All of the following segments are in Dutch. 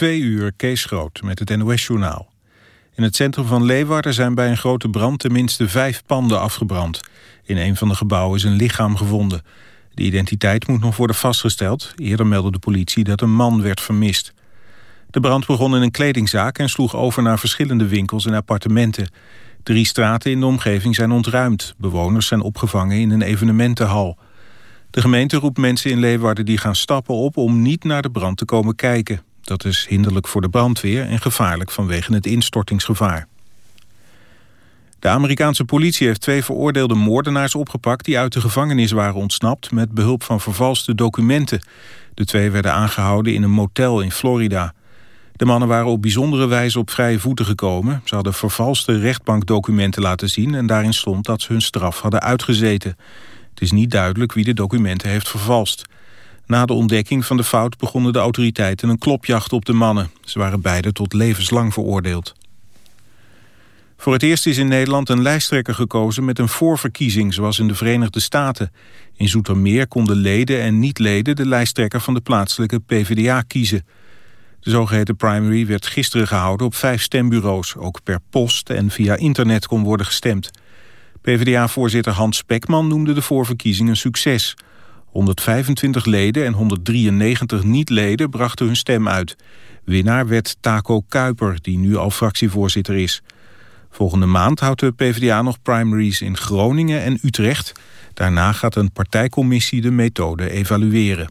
Twee uur, Kees Groot, met het NOS-journaal. In het centrum van Leeuwarden zijn bij een grote brand tenminste vijf panden afgebrand. In een van de gebouwen is een lichaam gevonden. De identiteit moet nog worden vastgesteld. Eerder meldde de politie dat een man werd vermist. De brand begon in een kledingzaak en sloeg over naar verschillende winkels en appartementen. Drie straten in de omgeving zijn ontruimd. Bewoners zijn opgevangen in een evenementenhal. De gemeente roept mensen in Leeuwarden die gaan stappen op om niet naar de brand te komen kijken. Dat is hinderlijk voor de brandweer en gevaarlijk vanwege het instortingsgevaar. De Amerikaanse politie heeft twee veroordeelde moordenaars opgepakt... die uit de gevangenis waren ontsnapt met behulp van vervalste documenten. De twee werden aangehouden in een motel in Florida. De mannen waren op bijzondere wijze op vrije voeten gekomen. Ze hadden vervalste rechtbankdocumenten laten zien... en daarin stond dat ze hun straf hadden uitgezeten. Het is niet duidelijk wie de documenten heeft vervalst. Na de ontdekking van de fout begonnen de autoriteiten een klopjacht op de mannen. Ze waren beide tot levenslang veroordeeld. Voor het eerst is in Nederland een lijsttrekker gekozen met een voorverkiezing, zoals in de Verenigde Staten. In Zoetermeer konden leden en niet-leden de lijsttrekker van de plaatselijke PvdA kiezen. De zogeheten primary werd gisteren gehouden op vijf stembureaus. Ook per post en via internet kon worden gestemd. PvdA-voorzitter Hans Spekman noemde de voorverkiezing een succes. 125 leden en 193 niet-leden brachten hun stem uit. Winnaar werd Taco Kuiper, die nu al fractievoorzitter is. Volgende maand houdt de PvdA nog primaries in Groningen en Utrecht. Daarna gaat een partijcommissie de methode evalueren.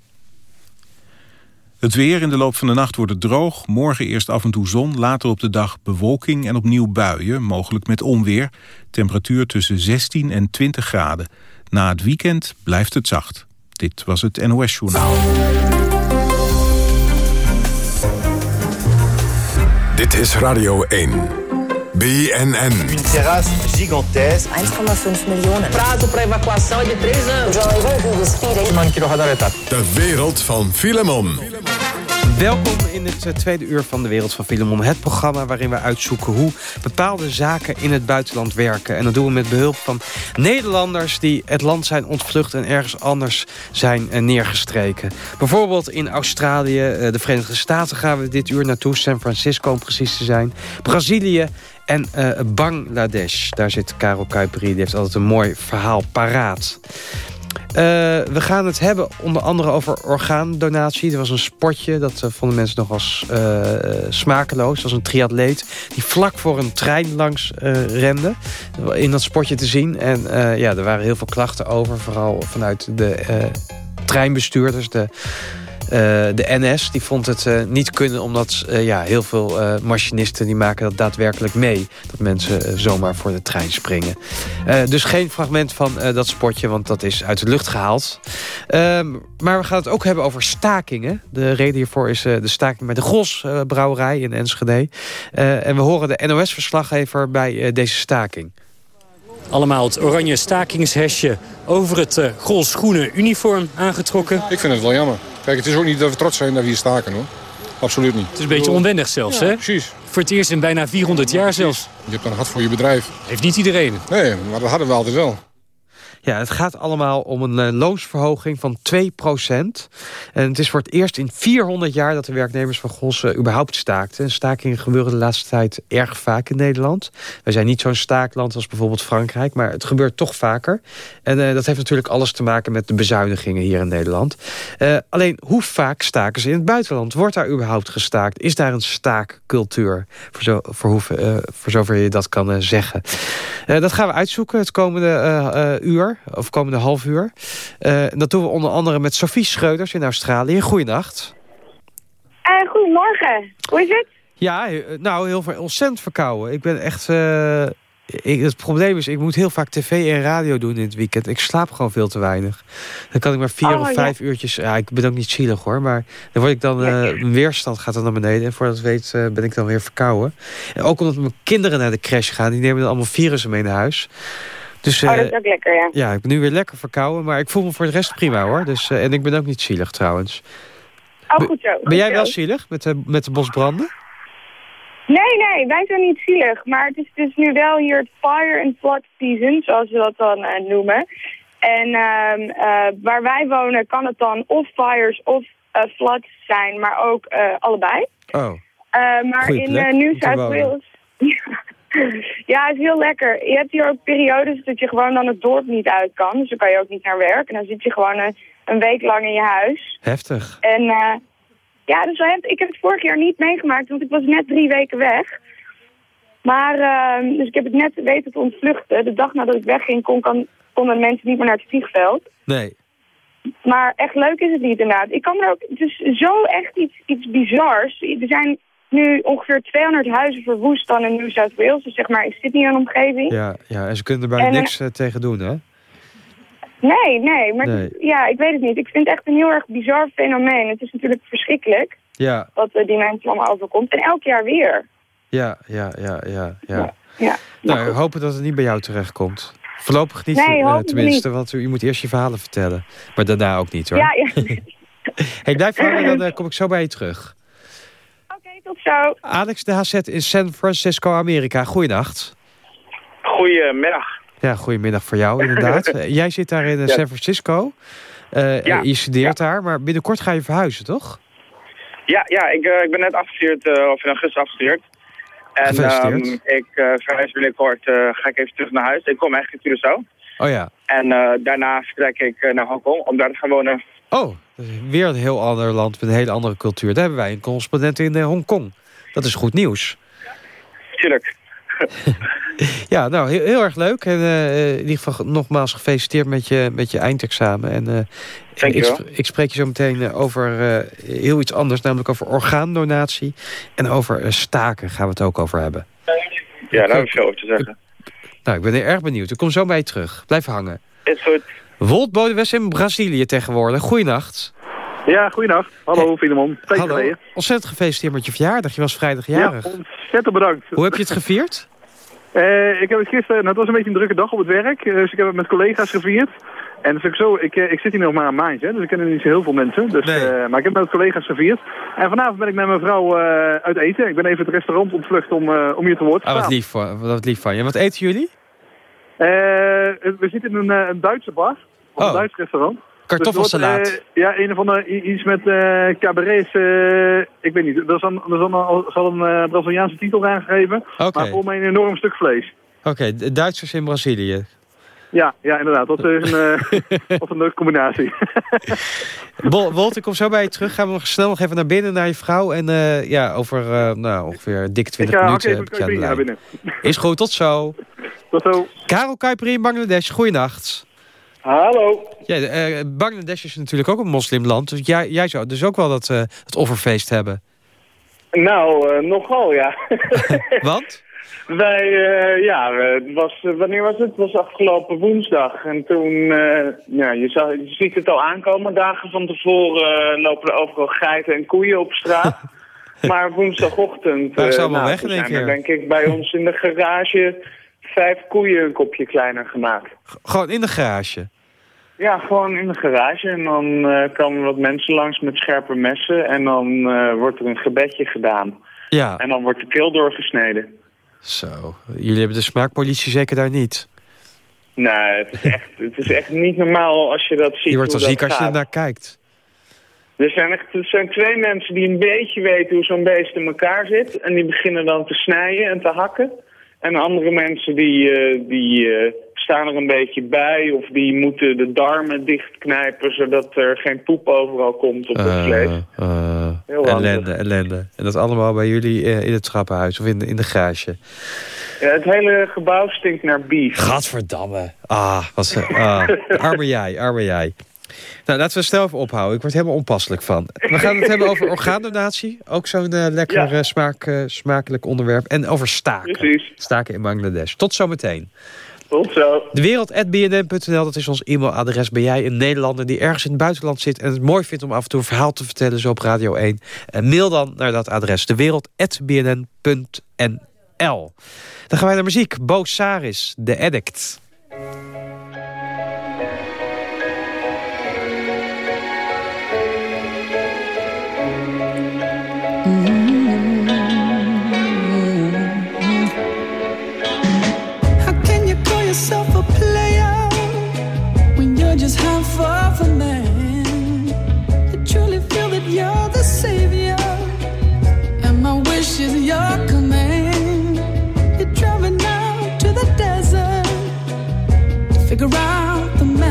Het weer in de loop van de nacht wordt het droog. Morgen eerst af en toe zon, later op de dag bewolking en opnieuw buien, mogelijk met onweer. Temperatuur tussen 16 en 20 graden. Na het weekend blijft het zacht. Dit was het NOS Journaal. Dit is Radio 1. BNN. Une terrasse gigantesque. 1,5 miljoen. Prazo para evacuação é de 3 anos. De wereld van Filemon. Welkom in het eh, tweede uur van de Wereld van Filemon. Het programma waarin we uitzoeken hoe bepaalde zaken in het buitenland werken. En dat doen we met behulp van Nederlanders die het land zijn ontvlucht... en ergens anders zijn eh, neergestreken. Bijvoorbeeld in Australië, eh, de Verenigde Staten gaan we dit uur naartoe. San Francisco om precies te zijn. Brazilië en Bangladesh. Daar zit Karel Kuiperi, die heeft altijd een mooi verhaal paraat. Uh, we gaan het hebben onder andere over orgaandonatie. Er was een sportje, dat uh, vonden mensen nog als uh, smakeloos. Dat was een triatleet die vlak voor een trein langs rende. In dat sportje te zien. En ja, er waren heel veel klachten over. Vooral vanuit de treinbestuurders, de de NS die vond het uh, niet kunnen omdat uh, ja, heel veel machinisten die maken dat daadwerkelijk mee. Dat mensen zomaar voor de trein springen. dus geen fragment van dat spotje, want dat is uit de lucht gehaald. Ehm, maar we gaan het ook hebben over stakingen. De reden hiervoor is de staking bij de Gros brouwerij in Enschede. en we horen de NOS-verslaggever bij deze staking. Allemaal het oranje stakingshesje over het uh, Gros groene uniform aangetrokken. Ik vind het wel jammer. Kijk, het is ook niet dat we trots zijn dat we hier staken hoor. Absoluut niet. Het is een beetje onwennig zelfs, ja, hè? precies. Voor het eerst in bijna 400 jaar zelfs. Je hebt een hart voor je bedrijf. Heeft niet iedereen. Nee, maar dat hadden we altijd wel. Ja, het gaat allemaal om een uh, loonsverhoging van 2% En het is voor het eerst in 400 jaar dat de werknemers van Gos uh, überhaupt staakten. Stakingen gebeuren de laatste tijd erg vaak in Nederland. Wij zijn niet zo'n staakland als bijvoorbeeld Frankrijk, maar het gebeurt toch vaker. En uh, dat heeft natuurlijk alles te maken met de bezuinigingen hier in Nederland. alleen, hoe vaak staken ze in het buitenland? Wordt daar überhaupt gestaakt? Is daar een staakcultuur? Voor, zo, voor, hoe, voor zover je dat kan zeggen. dat gaan we uitzoeken het komende uur of komende half uur. Uh, dat doen we onder andere met Sophie Schreuders in Australië. Goeienacht. Uh, goedemorgen. Hoe is het? Ja, nou, heel veel, ontzettend verkouden. Ik ben echt... Uh, ik, het probleem is, ik moet heel vaak tv en radio doen in het weekend. Ik slaap gewoon veel te weinig. Dan kan ik maar vier oh, of vijf ja. uurtjes... Ja, ik ben ook niet zielig hoor, maar dan word ik dan... Uh, mijn weerstand gaat dan naar beneden. En voordat het weet uh, ben ik dan weer verkouden. En ook omdat mijn kinderen naar de crash gaan. Die nemen dan allemaal virussen mee naar huis. Dus, oh, dat is ook lekker, ja. Ja, ik ben nu weer lekker verkouden, maar ik voel me voor de rest prima, hoor. Dus, uh, en ik ben ook niet zielig, trouwens. Oh, goed zo. Goed ben jij zo. wel zielig met de, met de bosbranden? Nee, nee, wij zijn niet zielig. Maar het is dus nu wel hier het fire and flood season, zoals we dat dan uh, noemen. En uh, uh, waar wij wonen kan het dan of fires of eh, floods zijn, maar ook eh, allebei. Oh, Eh, maar Goeie in eh, New South. Wales... ja, het is heel lekker. Je hebt hier ook periodes dat je gewoon dan het dorp niet uit kan. Dus dan kan je ook niet naar werk. En dan zit je gewoon een, een week lang in je huis. heftig. En eh, ja, dus ik heb het vorig jaar niet meegemaakt, want ik was net drie weken weg. Maar, eh, dus ik heb het net weten te ontvluchten. De dag nadat ik wegging kon, kan, konden mensen niet meer naar het vliegveld. Nee. Maar echt leuk is het niet inderdaad. Ik kan er ook, het is zo echt iets, iets bizars. Er zijn nu ongeveer 200 huizen verwoest dan in New South Wales. Dus zeg maar in Sydney en omgeving. Ja, ja, en ze kunnen er bijna En, eh, niks eh, tegen doen, hè? Nee, nee, maar Nee. het is- ja, ik weet het niet. Ik vind het echt een heel erg bizar fenomeen. Het is natuurlijk verschrikkelijk Ja, wat eh, die mensen allemaal overkomt. En elk jaar weer. ja, ja, ja, ja. ja. Ja. Nou, we hopen dat het niet bij jou terechtkomt. Voorlopig niet, Nee, tenminste, niet. want u moet eerst je verhalen vertellen. Maar daarna ook niet, hoor. Ja, ja. Hey, blijf hangen, dan kom ik zo bij je terug. Tot zo. Alex de HZ in San Francisco, Amerika. Goeienacht. Goedemiddag. Ja, goedemiddag voor jou, inderdaad. Eh, Jij zit daar in eh, San Francisco. Eh, Ja. Je studeert daar, maar binnenkort ga je verhuizen, toch? Ja, ja ik, eh, ik ben net afgestudeerd, eh, of in augustus afgestudeerd. En ehm, ik uh, verhuis binnenkort, eh, ga ik even terug naar huis. Ik kom eigenlijk in Curaçao. Oh ja. En eh, daarna vertrek ik naar Hongkong om daar te gaan wonen. Oh, weer een heel ander land met een hele andere cultuur. Daar hebben wij een correspondent in eh, Hongkong. Dat is goed nieuws. Tuurlijk. Ja, nou, heel, heel erg leuk. En eh, in ieder geval nogmaals gefeliciteerd met je, met je eindexamen. En eh, ik, Dankjewel. sp- ik spreek je zo meteen eh, over eh, heel iets anders, namelijk over orgaandonatie. En over eh, staken gaan we het ook over hebben. Ja, daar heb ik veel over te zeggen. Nou, ik ben erg benieuwd. Ik kom zo bij je terug. Blijf hangen. Is goed. Wolt Bodewes in Brazilië tegenwoordig. Goeienacht. Ja, goeienacht. Hallo, Filemon. Twee Hallo. geleden. Ontzettend gefeliciteerd met je verjaardag. Je was vrijdag jarig. Ja, ontzettend bedankt. Hoe heb je het gevierd? Eh, ik heb het gisteren, nou, het was een beetje een drukke dag op het werk, eh, dus ik heb het met collega's gevierd. En dat is ook zo, ik, eh, ik zit hier nog maar een maandje, hè, dus ik ken niet zo heel veel mensen. Dus, Nee. eh, maar ik heb met collega's gevierd. En vanavond ben ik met mijn vrouw eh, uit eten. Ik ben even het restaurant ontvlucht om, eh, om hier te woord te Oh, wat lief, van, wat lief van je. Wat eten jullie? Eh, we zitten in een, eh, een Duitse bar, Oh. Duits restaurant. Kartoffelsalaat. Dus eh, ja, een of andere, iets met eh cabarets, eh, ik weet niet. Er is er zal een Braziliaanse titel aangegeven, maar volgens mij een enorm stuk vlees. Oké, Duitsers in Brazilië. Ja, ja inderdaad. Dat is een, wat een leuke combinatie. Wol- Wolt, ik kom zo bij je terug. Gaan we nog snel nog even naar binnen, naar je vrouw. En ja, over nou, ongeveer dik ik 20 ga hak minuten heb ik je aan de naar lijn. binnen. Is goed, tot zo. Tot zo. Karel Kuiper in Bangladesh, goeienacht. Hallo. Ja, eh, Bangladesh is natuurlijk ook een moslimland. Dus jij, jij zou dus ook wel dat, eh, het offerfeest hebben. Nou, eh, nogal ja. Want? Wij, ja, het was, wanneer was het? Het was afgelopen woensdag. En toen, ja, je, zag, je ziet het al aankomen. Dagen van tevoren lopen er overal geiten en koeien op straat. maar woensdagochtend, allemaal nou, weg in zijn er keer? denk ik bij ons in de garage vijf koeien een kopje kleiner gemaakt. G- Gewoon in de garage. Ja, gewoon in de garage. En dan eh, komen wat mensen langs met scherpe messen. En dan eh, wordt er een gebedje gedaan. Ja, En dan wordt de keel doorgesneden. zo. Jullie hebben de smaakpolitie zeker daar niet. Nee, het is echt, het is echt niet normaal als je dat ziet Je wordt hoe ziek als je naar kijkt. Er zijn, echt, er zijn twee mensen die een beetje weten hoe zo'n beest in elkaar zit. En die beginnen dan te snijden en te hakken. En andere mensen die, eh, die staan er een beetje bij. Of die moeten de darmen dichtknijpen zodat er geen poep overal komt op het Eh, vlees. eh, Heel ellende, ellende. En dat allemaal bij jullie eh, in het trappenhuis of in de, in de garage. Ja, het hele gebouw stinkt naar beef. Gadverdamme. Ah, wat ze, ah. arme jij, arme jij. Nou, laten we snel even ophouden. Ik word helemaal onpasselijk van. We gaan het hebben over orgaandonatie. Ook zo'n lekker Ja. eh, smaak, eh, smakelijk onderwerp. En over staken. Precies. Staken in Bangladesh. Tot zometeen. Tot zo. De wereld.bnn.nl, dat is ons e-mailadres. Ben jij een Nederlander die ergens in het buitenland zit... en het mooi vindt om af en toe een verhaal te vertellen, zo op Radio 1? En mail dan naar dat adres, dewereld.bnn.nl. Dan gaan wij naar muziek. Bo Saris, The Addict.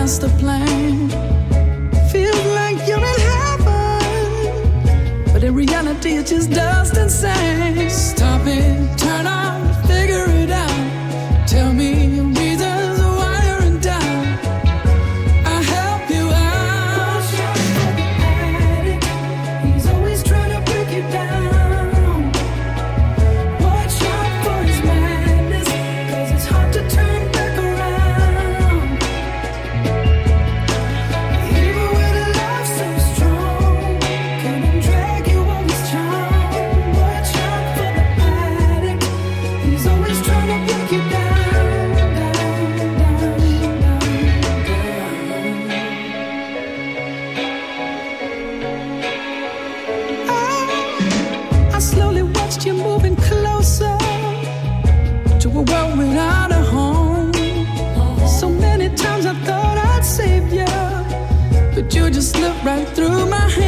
Master plan. Right through my hands.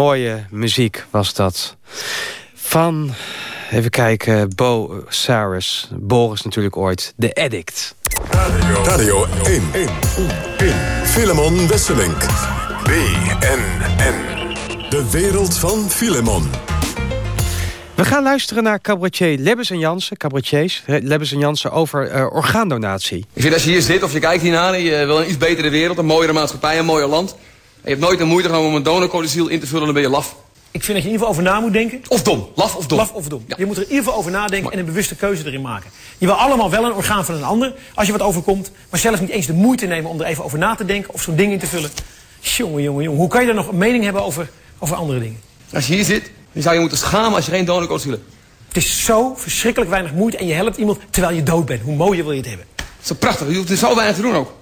Mooie muziek was dat. Van, even kijken, Bo Cyrus. Boris natuurlijk ooit, The Addict. Radio 1. 1. Filemon Wesselink. BNN. De wereld van Filemon. We gaan luisteren naar cabaretier Lebbes en Jansen, cabaretiers, Lebbes en Jansen over eh, orgaandonatie. Ik vind als je hier zit of je kijkt hiernaar en je wil een iets betere wereld, een mooiere maatschappij, een mooier land. En je hebt nooit de moeite genomen om een donorcodiciel in te vullen, dan ben je laf. Ik vind dat je in ieder geval over na moet denken. Of dom. Laf of dom. Laf of dom. Je moet er in ieder geval over nadenken en een bewuste keuze erin maken. Je wil allemaal wel een orgaan van een ander als je wat overkomt. Maar zelf niet eens de moeite nemen om er even over na te denken of zo'n ding in te vullen. Jongen, jongen, jongen. Hoe kan je dan nog een mening hebben over, over andere dingen? Als je hier zit, dan zou je moeten schamen als je geen donorcodiciel hebt. Het is zo verschrikkelijk weinig moeite en je helpt iemand terwijl je dood bent. Hoe mooier wil je het hebben? Zo prachtig. Je hoeft er zo weinig te doen ook.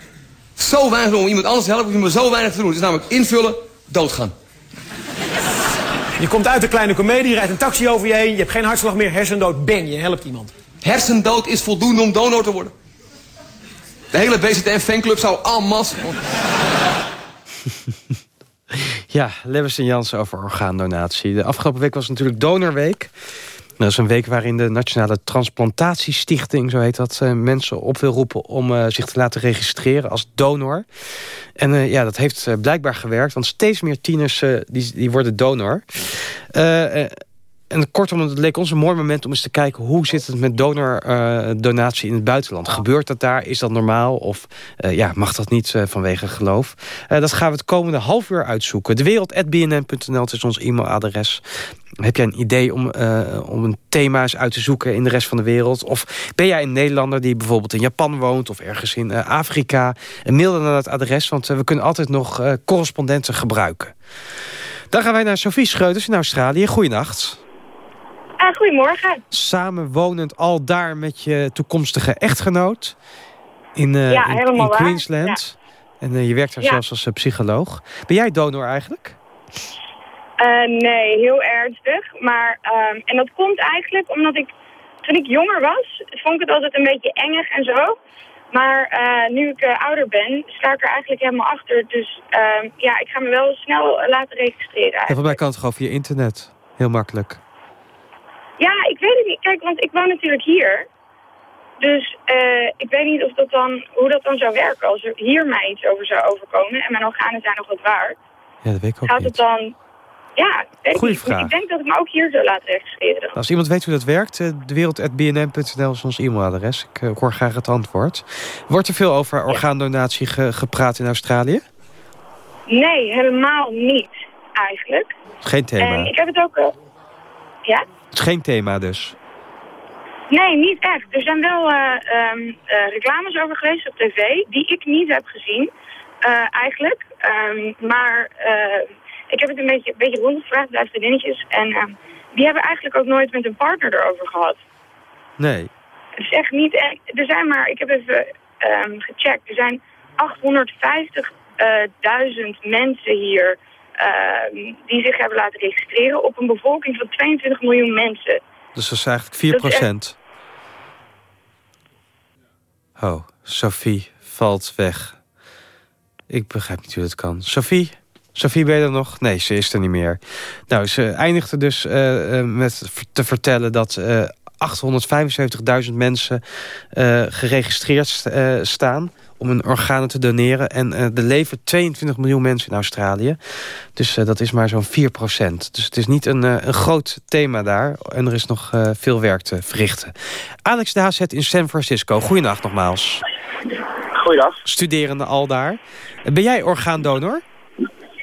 Zo weinig te doen. Om iemand anders te helpen, hoef je maar zo weinig te doen. Het is namelijk invullen, doodgaan. Je komt uit een kleine komedie, je rijdt een taxi over je heen, je hebt geen hartslag meer, hersendood, bang, je helpt iemand. Hersendood is voldoende om donor te worden. De hele BZN fanclub zou allemaal... Ja, Lebbes en Jansen over orgaandonatie. De afgelopen week was natuurlijk Donorweek. Dat is een week waarin de Nationale Transplantatiestichting, zo heet dat, eh, mensen op wil roepen om eh, zich te laten registreren als donor. En eh, ja, dat heeft blijkbaar gewerkt, want steeds meer tieners die, die worden donor. Eh, eh, en kortom, het leek ons een mooi moment om eens te kijken... hoe zit het met donordonatie in het buitenland? Gebeurt dat daar? Is dat normaal? Of uh, ja, mag dat niet uh, vanwege geloof? Uh, dat gaan we het komende half uur uitzoeken. Dewereld.bnn.nl is ons e-mailadres. Heb jij een idee om, om een thema's uit te zoeken in de rest van de wereld? Of ben jij een Nederlander die bijvoorbeeld in Japan woont... of ergens in Afrika? mail dan naar het adres, want we kunnen altijd nog correspondenten gebruiken. Dan gaan wij naar Sophie Schreuters in Australië. Goeienacht. Goedemorgen. Samenwonend al daar met je toekomstige echtgenoot in, uh, ja, in, in Queensland. En uh, je werkt daar ja. zelfs als psycholoog. Ben jij donor eigenlijk? nee, heel ernstig. Maar, ehm, en dat komt eigenlijk omdat ik, toen ik jonger was, vond ik het altijd een beetje engig en zo. Maar nu ik ouder ben, sta ik er eigenlijk helemaal achter. Dus ehm, ja, ik ga me wel snel laten registreren. En van mij kan het gewoon via internet. Heel makkelijk. Ja, ik weet het niet. Kijk, want ik woon natuurlijk hier. Dus uh, ik weet niet of dat dan, hoe dat dan zou werken als er hier mij iets over zou overkomen. En mijn organen zijn nog wat waard. Ja, dat weet ik ook Gaat niet. het dan... Ja, Goeie ik, vraag. ik denk dat ik me ook hier zou laten registreren. Als iemand weet hoe dat werkt, uh, dewereld.bnm.nl is ons e-mailadres. Ik, uh, ik hoor graag het antwoord. Wordt er veel over orgaandonatie ge gepraat in Australië? Nee, helemaal niet eigenlijk. Geen thema? En ik heb het ook... Uh, ja? Is geen thema dus? Nee, niet echt. Er zijn wel uh, um, uh, reclames over geweest op tv, die ik niet heb gezien, uh, eigenlijk. Um, maar ik heb het een beetje, een beetje rondgevraagd bij vriendinnetjes en ehm, die hebben eigenlijk ook nooit met een partner erover gehad. Nee. Het is echt niet echt. Er zijn maar, ik heb even gecheckt, er zijn 850.000 mensen hier uh, die zich hebben laten registreren op een bevolking van 22 miljoen mensen. Dus dat is eigenlijk 4 procent. Oh, Sophie valt weg. Ik begrijp niet hoe dat kan. Sophie? Sophie, ben je er nog? Nee, ze is er niet meer. Nou, ze eindigde dus uh, met te vertellen dat uh, 875.000 mensen uh, geregistreerd staan om hun organen te doneren. En uh, er leven 22 miljoen mensen in Australië. Dus uh, dat is maar zo'n 4 procent. Dus het is niet een, uh, een groot thema daar. En er is nog veel werk te verrichten. Alex de Hazet in San Francisco. Goeienacht nogmaals. Goeiedag. Studerende al daar. Ben jij orgaandonor?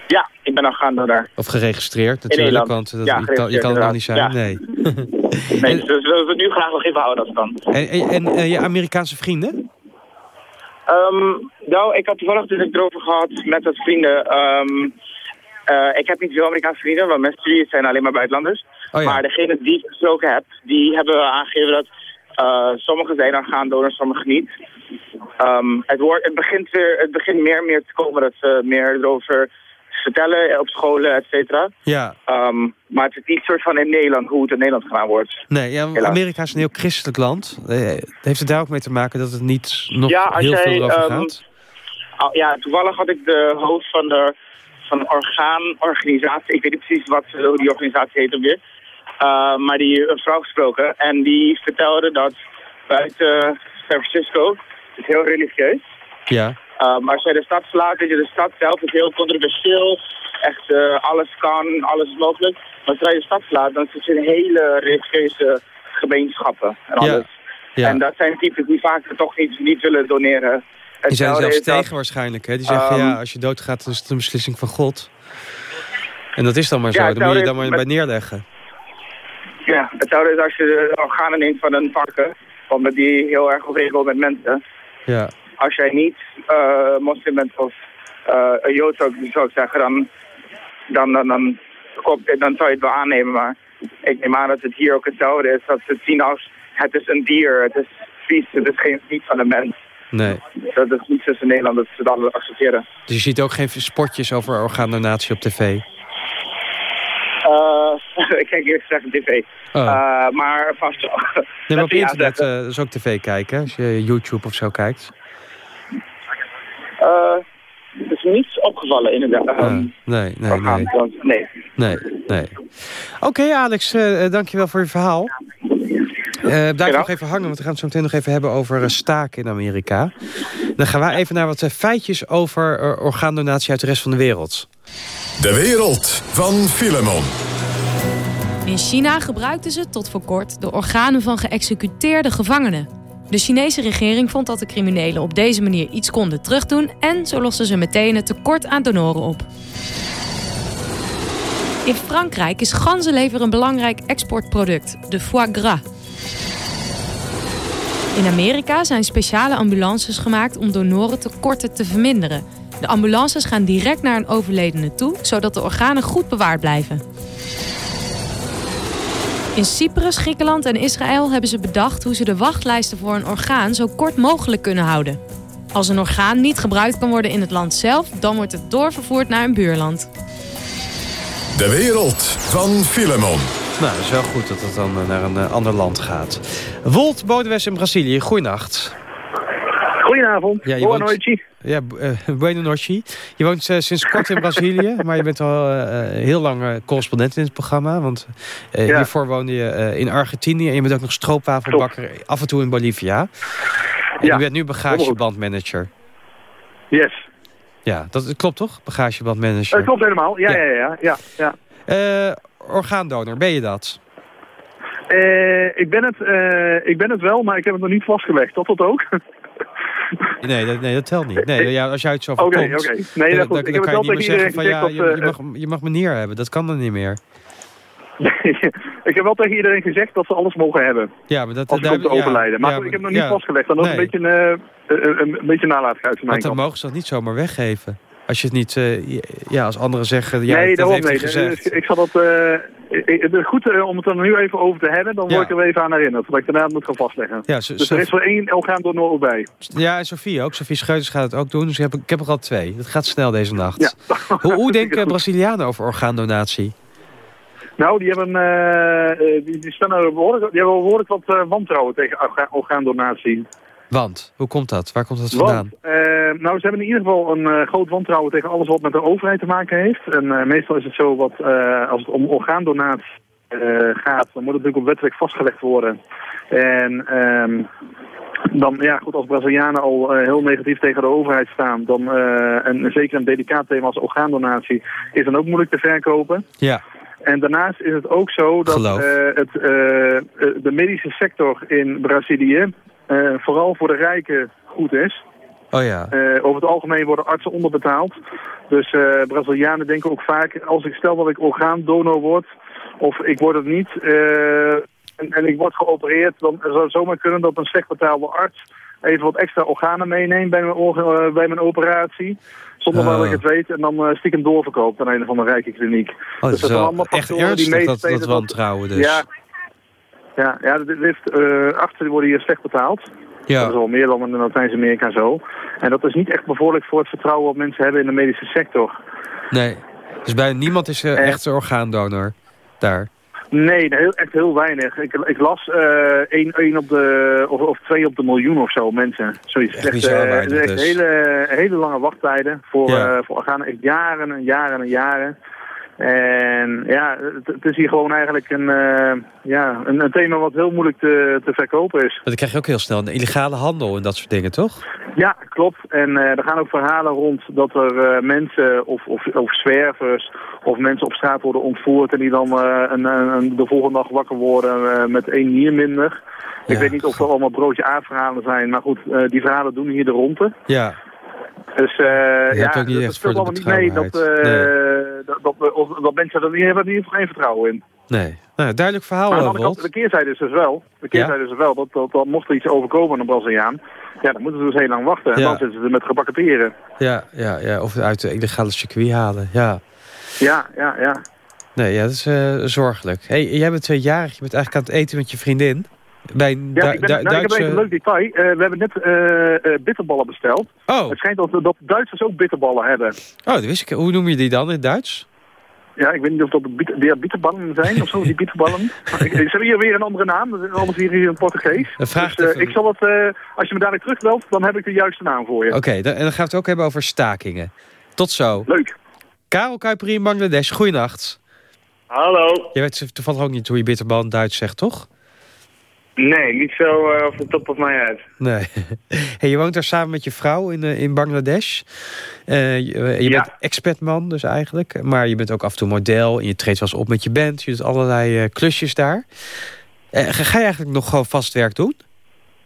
Ja, ik ben orgaandonor. Of geregistreerd natuurlijk, want dat, ja, je, kan, je kan het nog niet zijn. Ja. Nee. nee, dus we willen het nu graag nog even houden, dan. En, en, en je Amerikaanse vrienden? Um, nou, ik had toevallig dus erover gehad met wat vrienden. Um, uh, ik heb niet veel Amerikaanse vrienden, want mijn zijn alleen maar buitenlanders. Oh ja. Maar degene die ik gesproken heb, die hebben aangegeven dat uh, sommigen zijn orgaandonors, sommigen niet. Um, het, wordt, het, begint weer, het begint meer en meer te komen dat ze meer erover vertellen op scholen, et cetera. Ja. Um, maar het is niet soort van in Nederland, hoe het in Nederland gedaan wordt. Nee, ja, Amerika is een heel christelijk land. Heeft het daar ook mee te maken dat het niet nog ja, als heel jij, veel over um, gaat? Ja, toevallig had ik de hoofd van de van een orgaanorganisatie. Ik weet niet precies wat hoe die organisatie heet weer. Uh, maar die een vrouw gesproken. En die vertelde dat buiten San Francisco, het is heel religieus. Ja. Um, als jij de stad weet je, de stad zelf is heel controversieel. Echt, uh, alles kan, alles is mogelijk. Maar als je de stad verlaat, dan zit je in hele religieuze gemeenschappen en alles. Ja. Ja. En dat zijn typen die vaak toch niet, niet willen doneren. Die zijn zelfs tegen dat, waarschijnlijk. Hè? Die zeggen, um, ja, als je doodgaat, is het een beslissing van God. En dat is dan maar zo, Ja, dan moet je het dan maar bij neerleggen. Ja, hetzelfde is als je de organen neemt van een varken, omdat die heel erg overeenkomt met mensen. Ja. Als jij niet uh, moslim bent of uh, een jood zou, ik- zou ik zeggen, dan, dan, dan, dan, dan zou je het wel aannemen. Maar ik neem aan dat het hier ook hetzelfde is. Dat ze het zien als het is een dier, het is vies, het is geen vlies van een mens. Nee. Dat is niet zoals in Nederland, dat ze dat accepteren. Dus je ziet ook geen spotjes over orgaandonatie op tv. Uh, ik kijk eerst zeggen tv. Oh. Uh, maar vast wel. Nee, maar op internet eh, is ook tv kijken, als je YouTube of zo kijkt. Uh, het is niets opgevallen inderdaad. Ah, nee, nee, nee. nee. Nee, nee. Oké, Alex, eh, eh, dankjewel voor je verhaal. Eh blijf nog even hangen, want we gaan het zo meteen nog even hebben over eh, staken in Amerika. Dan gaan wij even naar wat eh, feitjes over eh, orgaandonatie uit de rest van de wereld. De wereld van Filemon. In China gebruikten ze tot voor kort de organen van geëxecuteerde gevangenen. De Chinese regering vond dat de criminelen op deze manier iets konden terugdoen en zo losten ze meteen het tekort aan donoren op. In Frankrijk is ganzenlever een belangrijk exportproduct, de foie gras. In Amerika zijn speciale ambulances gemaakt om donorentekorten te verminderen. De ambulances gaan direct naar een overledene toe, zodat de organen goed bewaard blijven. In Cyprus, Griekenland en Israël hebben ze bedacht hoe ze de wachtlijsten voor een orgaan zo kort mogelijk kunnen houden. Als een orgaan niet gebruikt kan worden in het land zelf, dan wordt het doorvervoerd naar een buurland. De wereld van Filemon. Nou, het is wel goed dat het dan eh, naar een eh, ander land gaat. Wolt Bodewes in Brazilië, goeienacht. Goedenavond, Ja, je woont-. Ja, uh, Noche. Je woont eh, sinds kort in Brazilië, maar je bent al eh, heel lang correspondent in het programma. Want Ja. hiervoor woonde je in Argentinië en je bent ook nog stroopwafelbakker af en toe in Bolivia. En Ja, je bent nu bagagebandmanager. Yes. Ja, dat klopt toch? Bagagebandmanager. Dat klopt helemaal. Ja, Ja. ja, ja. ja, ja. Orgaandonor, ben je dat? Ik, ben het, ik ben het wel, maar ik heb het nog niet vastgelegd. Dat dat ook? Nee, dat, nee, dat telt niet. Nee, ja, als je uit zo Oké, komt, oké. Nee, dan, dat dan, dan kan het je niet meer zeggen van ja, je, je, mag, je mag meneer hebben. Dat kan dan niet meer. ik heb wel tegen iedereen gezegd dat ze alles mogen hebben. Ja, maar dat, Als daar- te ja, overlijden. Maar ja, ik heb het nog niet vastgelegd. Dan Nee. een beetje een, eh, een, een beetje nalatigheid van mijn Want dan kant. mogen ze dat niet zomaar weggeven. Als je het niet, eh, ja, als anderen zeggen, ja, nee, dat daarom nee. gezegd. Dus ik zal dat... eh, ik- het is goed eh, om het er nu even over te hebben. Dan Ja. word ik er even aan herinnerd. Dat ik daarna het moet gaan vastleggen. Ja, dus er is voor één orgaandonor ook bij. Ja, en Sofie ook. Sofie Scheuters gaat het ook doen. Dus ik heb, ik heb er al twee. Dat gaat snel deze nacht. Hoe, hoe denken Brazilianen over orgaandonatie? Nou, die hebben, eh, die, die, staan er behoorlijk, die hebben behoorlijk wat wantrouwen tegen orga- orgaandonatie. Want, hoe komt dat? Waar komt dat vandaan? Want, eh, nou, ze hebben in ieder geval een eh, groot wantrouwen tegen alles wat met de overheid te maken heeft. En eh, meestal is het zo, wat, eh, als het om orgaandonatie eh, gaat, dan moet het natuurlijk op wettelijk vastgelegd worden. En ehm, dan, ja goed, als Brazilianen al heel negatief tegen de overheid staan, dan, en zeker een delicaat thema als orgaandonatie, is dan ook moeilijk te verkopen. Ja. En daarnaast is het ook zo dat het, de medische sector in Brazilië eh, vooral voor de rijken goed is. Oh ja. Eh, over het algemeen worden artsen onderbetaald. Dus eh, Brazilianen denken ook vaak, als ik stel dat ik orgaandonor word, of ik word het niet, en, en ik word geopereerd, dan zou het zomaar kunnen dat een slecht betaalde arts even wat extra organen meeneemt bij mijn, bij mijn operatie. Zonder Oh. dat ik het weet en dan stiekem doorverkoopt aan een of andere rijke kliniek. Oh, dat is zijn wel allemaal echt factoren die ernstig, dat, dat wantrouwen dus. Ja, ja, ja heeft, eh die worden hier slecht betaald. Ja. Dat is al meer dan in Latijns-Amerika zo. En dat is niet echt bevorderlijk voor het vertrouwen wat mensen hebben in de medische sector. Nee. Dus bijna niemand is eh, echt een orgaandonor daar. Nee, heel, echt heel weinig. Ik, ik las eh één, één op de, of, of twee op de miljoen of zo mensen. Zoiets. Echt eh, weinig het is echt dus. hele, hele lange wachttijden voor, Ja. eh, voor organen. Echt jaren en jaren en jaren. En ja, het, het is hier gewoon eigenlijk een, eh, ja, een, een thema wat heel moeilijk te, te verkopen is. Maar dan krijg je ook heel snel een illegale handel en dat soort dingen, toch? Ja, klopt. En eh, er gaan ook verhalen rond dat er eh, mensen of, of, of zwervers of mensen op straat worden ontvoerd en die dan een, een, de volgende dag wakker worden met één nier minder. Ik weet niet of er allemaal broodje A-verhalen zijn, maar goed, die verhalen doen hier de ronde. Ja. Dus eh ja, niet dat speelt allemaal niet mee dat, betrouwbaarheid. eh, dat, dat, of, dat mensen er niet hebben geval geen vertrouwen in. Nee. Nou, duidelijk verhaal, Maar aan de andere kant, de keerzijde is dus wel, de keerzijde is wel dat, dat, dat mocht er iets overkomen aan een Braziliaan, ja, dan moeten ze dus heel lang wachten. En Ja. dan zitten ze met gebakken peren. Ja, ja, ja, of uit de illegale circuit halen, ja. Ja, ja, ja. Nee, ja, dat is eh, zorgelijk. hey, jij bent tweejarig, je bent eigenlijk aan het eten met je vriendin. Bij Ja, Du- ik, ben, Du- nou, ik heb even een leuk detail. Eh, we hebben net eh, eh, bitterballen besteld. Oh. Het schijnt dat, dat Duitsers ook bitterballen hebben. Oh, dat wist ik. Hoe noem je die dan in het Duits? Ja, ik weet niet of dat de biet- bitterballen zijn of zo, die bitterballen. ik, ik heb hier weer een andere naam, dat is alles hier in het Portugees. Vraag dus, ik zal het, eh, als je me dadelijk terugbelt, dan heb ik de juiste naam voor je. Oké, dan, en dan gaan we het ook hebben over stakingen. Tot zo. Leuk. Karel Kuiper in Bangladesh, goeienacht. Hallo. Je weet toevallig ook niet hoe je bitterbal in Duits zegt, toch? Nee, niet zo uh, op de top of my head. Nee. Hey, je woont daar samen met je vrouw in, uh, in Bangladesh. Uh, je, je Ja. bent expertman dus eigenlijk. Maar je bent ook af en toe model. En je treedt wel eens op met je band. Je doet allerlei eh, klusjes daar. Eh, ga ga je eigenlijk nog gewoon vast werk doen?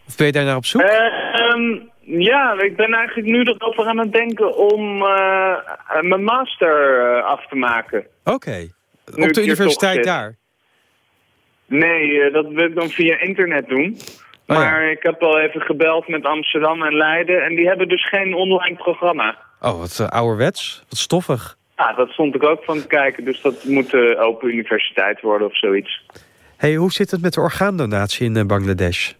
Of ben je daar naar op zoek? Ehm, ja, ik ben eigenlijk nu erover aan het denken om eh, mijn master eh, af te maken. Oké. Op de universiteit daar? Nee, eh, dat wil ik dan via internet doen. Oh maar ik heb al even gebeld met Amsterdam en Leiden en die hebben dus geen online programma. Oh, wat eh, ouderwets. Wat stoffig. Ja, dat stond ik ook van te kijken, dus dat moet de Open Universiteit worden of zoiets. Hey, hoe zit het met de orgaandonatie in eh, Bangladesh?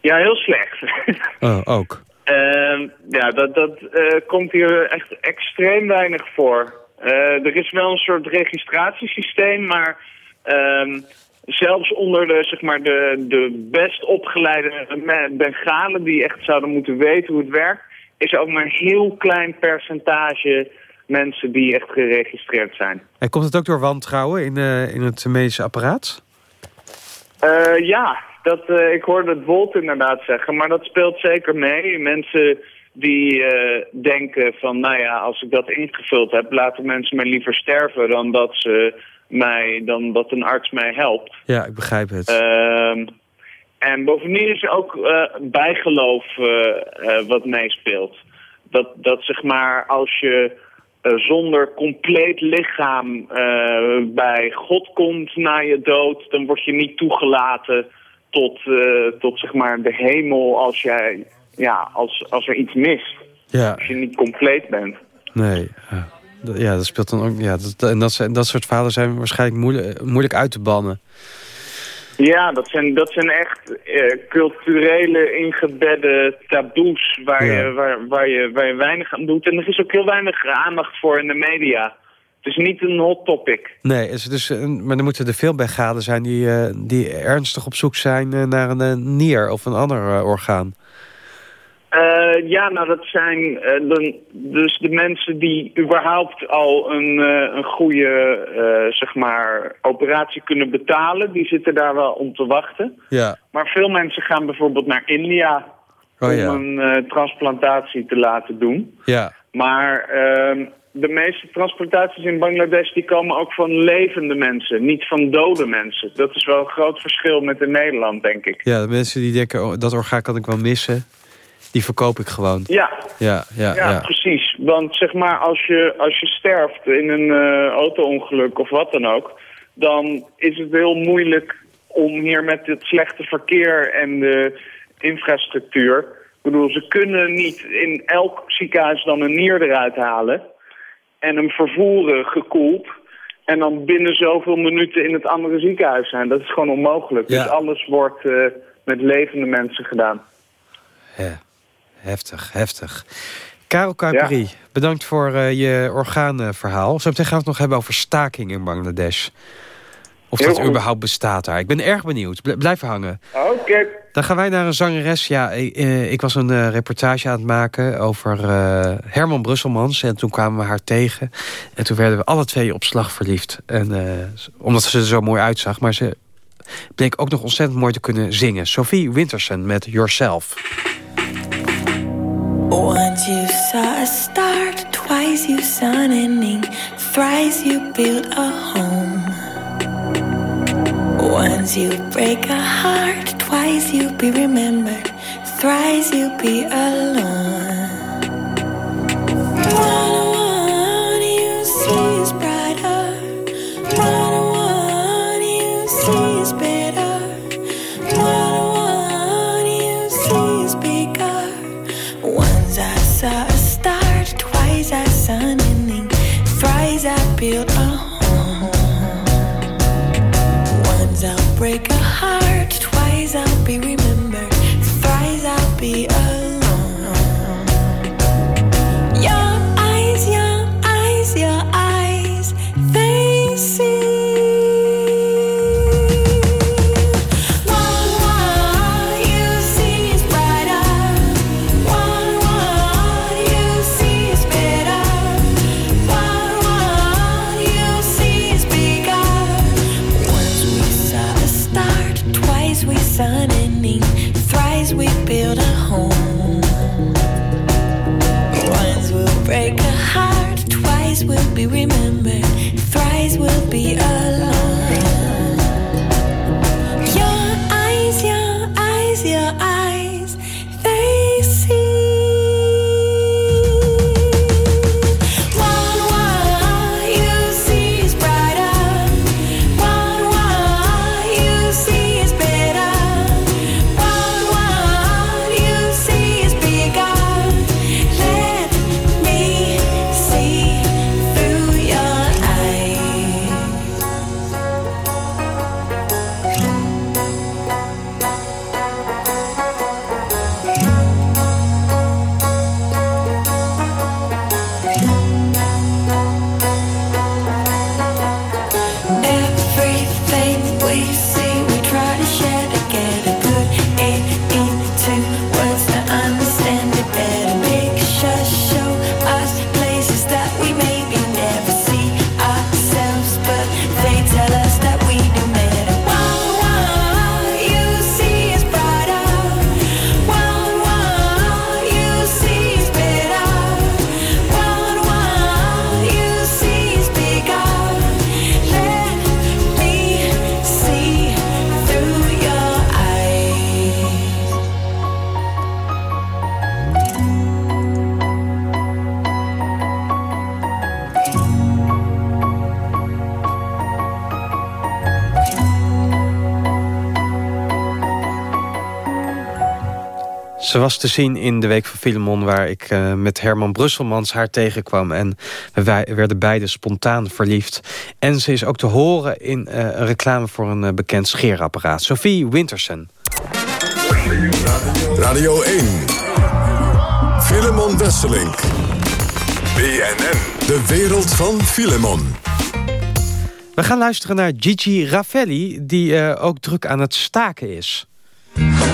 Ja, heel slecht. Oh, ook. Ehm, ja, dat, dat eh, komt hier echt extreem weinig voor. Eh, er is wel een soort registratiesysteem, maar ehm, zelfs onder de, zeg maar, de, de best opgeleide Bengalen die echt zouden moeten weten hoe het werkt, is er ook maar een heel klein percentage mensen die echt geregistreerd zijn. En komt het ook door wantrouwen in, eh, in het medische apparaat? Eh, ja, dat, eh, ik hoorde het Volt inderdaad zeggen, maar dat speelt zeker mee. Mensen die denken van, nou ja, als ik dat ingevuld heb, laten mensen mij liever sterven dan dat, ze mij, dan dat een arts mij helpt. Ja, ik begrijp het. Ehm, en bovendien is er ook eh, bijgeloof eh, eh, wat meespeelt. Dat, dat zeg maar als je zonder compleet lichaam bij God komt na je dood, dan word je niet toegelaten tot, tot zeg maar de hemel als jij ja, als, als er iets mist. Ja. Als je niet compleet bent. Nee. ja. Ja, dat speelt dan ook. Ja, dat, en dat, zijn- dat soort verhalen zijn waarschijnlijk moeilijk, moeilijk uit te bannen. Ja, dat zijn, dat zijn echt eh, culturele ingebedde taboes waar, Ja. je, waar, waar, je, waar je weinig aan doet. En er is ook heel weinig aandacht voor in de media. Het is niet een hot topic. Nee, is dus, eh, maar er moeten er veel Bengalen zijn die, eh, die ernstig op zoek zijn eh, naar een eh, nier of een ander eh, orgaan. Eh, ja, nou dat zijn dan, dus de mensen die überhaupt al een, eh, een goede zeg maar, operatie kunnen betalen. Die zitten daar wel om te wachten. Ja. Maar veel mensen gaan bijvoorbeeld naar India Oh ja. om een transplantatie te laten doen. Ja. Maar ehm, de meeste transplantaties in Bangladesh die komen ook van levende mensen, niet van dode mensen. Dat is wel een groot verschil met in Nederland, denk ik. Ja, de mensen die denken, oh, dat orgaan kan ik wel missen, die verkoop ik gewoon. Ja, Ja, ja, ja, ja. precies. Want zeg maar, als je, als je sterft in een eh, auto-ongeluk of wat dan ook... dan is het heel moeilijk om hier met het slechte verkeer en de infrastructuur... Ik bedoel, ze kunnen niet in elk ziekenhuis dan een nier eruit halen... en hem vervoeren gekoeld... en dan binnen zoveel minuten in het andere ziekenhuis zijn. Dat is gewoon onmogelijk. Ja. Dus alles wordt eh, met levende mensen gedaan. Ja, heftig, heftig. Karel Kuiperi, bedankt voor eh, je orgaanverhaal. Zo meteen gaan we het nog hebben over staking in Bangladesh. Of Heel dat goed. überhaupt bestaat daar. Ik ben erg benieuwd. Bl- blijf hangen. Oké. Dan gaan wij naar een zangeres. Ja, ik, eh, ik was een eh, reportage aan het maken over Herman Brusselmans. En toen kwamen we haar tegen. En toen werden we alle twee op slag verliefd. En, omdat ze er zo mooi uitzag. Maar ze bleek ook nog ontzettend mooi te kunnen zingen. Sophie Wintersen met Yourself. Once you saw a start, twice you saw an ending, thrice you built a home. Once you break a heart, twice you be remembered, thrice you be alone. feel was te zien in de Week van Filemon... waar ik eh, met Herman Brusselmans haar tegenkwam. En wij werden beide spontaan verliefd. En ze is ook te horen in eh, een reclame voor een eh, bekend scheerapparaat. Sophie Wintersen. Radio 1. Filemon Wesselink. BNN. De wereld van Filemon. We gaan luisteren naar Gigi Raffelli... die ook druk aan het staken is.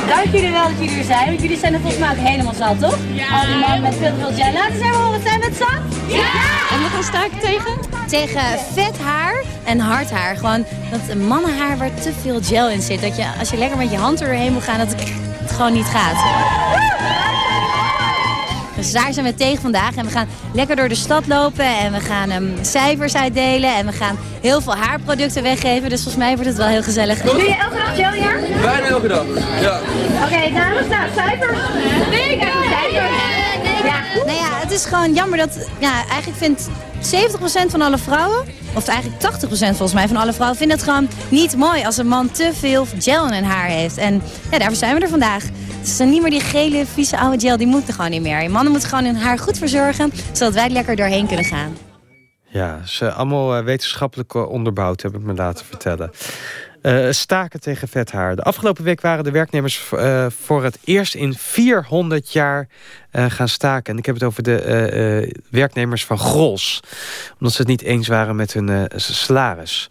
Dank jullie wel dat jullie er zijn, want jullie zijn er volgens mij ook helemaal zat, toch? Ja. Al die mannen met veel te veel gel. Laten ze even horen, zijn we het zat? Ja! En we gaan staken tegen? Tegen vet haar en hard haar. Gewoon dat mannenhaar waar te veel gel in zit. Dat je als je lekker met je hand er doorheen moet gaan, dat het gewoon niet gaat. Dus daar zijn we tegen vandaag. En we gaan lekker door de stad lopen. En we gaan ehm, cijfers uitdelen. En we gaan heel veel haarproducten weggeven. Dus volgens mij wordt het wel heel gezellig. Doe je elke dag gel hier? Bijna elke dag, ja. Oké, dames, nou, cijfers. Nee, ik Ja, nou ja, het is gewoon jammer dat, ja, eigenlijk vindt 70% van alle vrouwen, of eigenlijk 80% volgens mij van alle vrouwen, vinden het gewoon niet mooi als een man te veel gel in hun haar heeft. En ja, daarvoor zijn we er vandaag. Het dan niet meer die gele, vieze oude gel, die moet er gewoon niet meer. Mannen moeten gewoon hun haar goed verzorgen, zodat wij er lekker doorheen kunnen gaan. Ja, ze allemaal eh, wetenschappelijk eh, onderbouwd, heb ik me laten vertellen. Eh, staken tegen vet haar. De afgelopen week waren de werknemers voor het eerst in 400 jaar gaan staken. En ik heb het over de werknemers van Grols. Omdat ze het niet eens waren met hun salaris.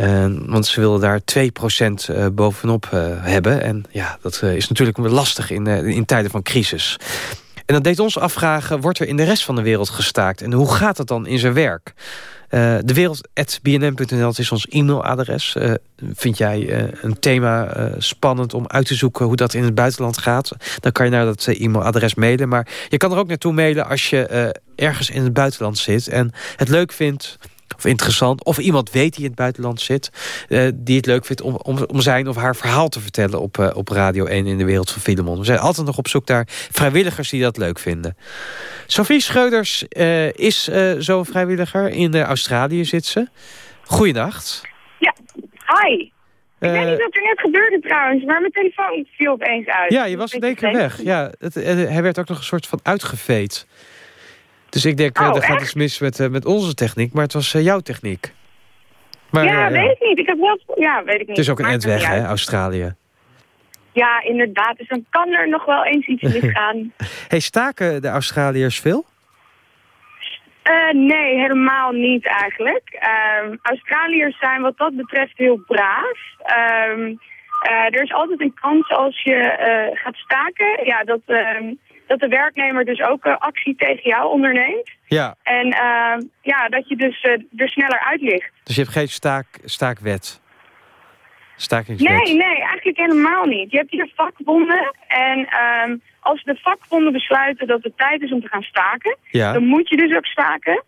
Eh, want ze wilden daar 2% eh, bovenop eh, hebben. En ja, dat is natuurlijk lastig in, in tijden van crisis. En dat deed ons afvragen, wordt er in de rest van de wereld gestaakt? En hoe gaat het dan in zijn werk? Eh de wereld.bnm.nl is ons e-mailadres. Vind jij een thema spannend om uit te zoeken hoe dat in het buitenland gaat? Dan kan je naar dat e-mailadres mailen. Maar je kan er ook naartoe mailen als je ergens in het buitenland zit... en het leuk vindt of interessant, of iemand weet die in het buitenland zit... eh, die het leuk vindt om, om, om zijn of haar verhaal te vertellen op, eh, op Radio 1 in de wereld van Filemon. We zijn altijd nog op zoek naar vrijwilligers die dat leuk vinden. Sophie Scheuders eh, is zo'n vrijwilliger. In Australië zit ze. Goeienacht. Ja, hi. Ik weet niet wat er net gebeurde trouwens, maar mijn telefoon viel opeens uit. Ja, je was in één keer weg. Ja, het, hij werd ook nog een soort van uitgeveed. Dus ik denk, eh, Oh, er gaat iets mis met, eh, met onze techniek, maar het was eh, jouw techniek. Maar, ja, eh, weet ik niet. Ik heb wel... Ja, weet ik niet. Het is ook een Maakt eind weg, niet hè. Australië. Ja, inderdaad. Dus dan kan er nog wel eens iets misgaan. Hey, staken de Australiërs veel? Nee, helemaal niet eigenlijk. Ehm, Australiërs zijn wat dat betreft heel braaf. Ehm, eh, er is altijd een kans als je gaat staken, ja, dat, ehm, dat de werknemer dus ook eh, actie tegen jou onderneemt. Ja, En ehm, ja, dat je dus eh, er sneller uit ligt. dus je hebt geen staak, staakwet. Stakingswet. Nee, nee, eigenlijk helemaal niet. Je hebt hier vakbonden en ehm, als de vakbonden besluiten dat het tijd is om te gaan staken, Ja. dan moet je dus ook staken.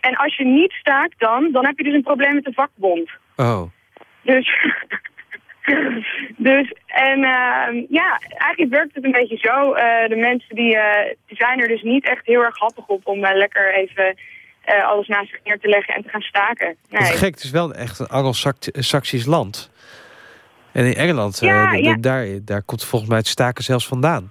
En als je niet staakt dan, dan heb je dus een probleem met de vakbond. Oh. Dus, dus en ehm, ja, eigenlijk werkt het een beetje zo. Eh, de mensen die, eh, die zijn er dus niet echt heel erg happig op om eh, lekker even alles naast zich neer te leggen en te gaan staken. Dat is Nee. gek, het is wel echt een Anglo-Saxisch land. En in Engeland, Ja, d- ja. Daar, daar komt volgens mij het staken zelfs vandaan.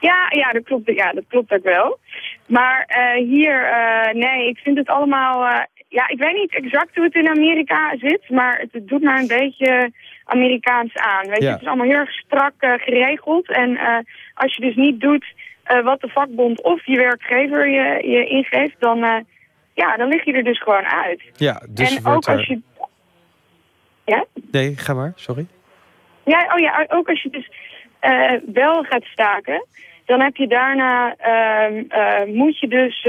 Ja, ja, dat klopt, ja, dat klopt ook wel. Maar hier, nee, ik vind het allemaal... ja, ik weet niet exact hoe het in Amerika zit, maar het, doet mij een beetje Amerikaans aan. Weet je, Ja. het is allemaal heel erg strak eh, geregeld. En eh, als je dus niet doet eh, wat de vakbond of je werkgever je, je ingeeft, dan, ja, dan lig je er dus gewoon uit. Ja, dus en ook als je... Ja? Nee, ga maar, sorry. Ja, oh ja, ook als je dus wel gaat staken, dan heb je daarna, ehm, eh, moet je dus,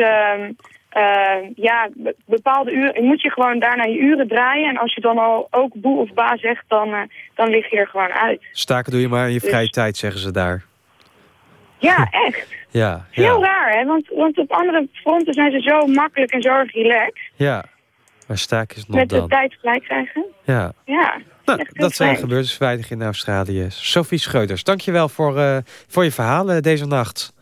ehm, ja, be- bepaalde uren, moet je gewoon daarna je uren draaien. En als je dan al ook boe of ba zegt, dan, eh, dan lig je er gewoon uit. Staken doe je maar in je Dus- vrije tijd, zeggen ze daar. Ja, echt. Ja, Heel ja, raar, hè? Want, want op andere fronten zijn ze zo makkelijk en zo relaxed. ja. Maar staken is nog Met de dan. tijd gelijk krijgen. Ja. Ja, Nou, heel dat zijn fijn. gebeurt dus weinig in Australië. Sophie Scheuters, dankjewel voor, eh, voor je verhalen deze nacht.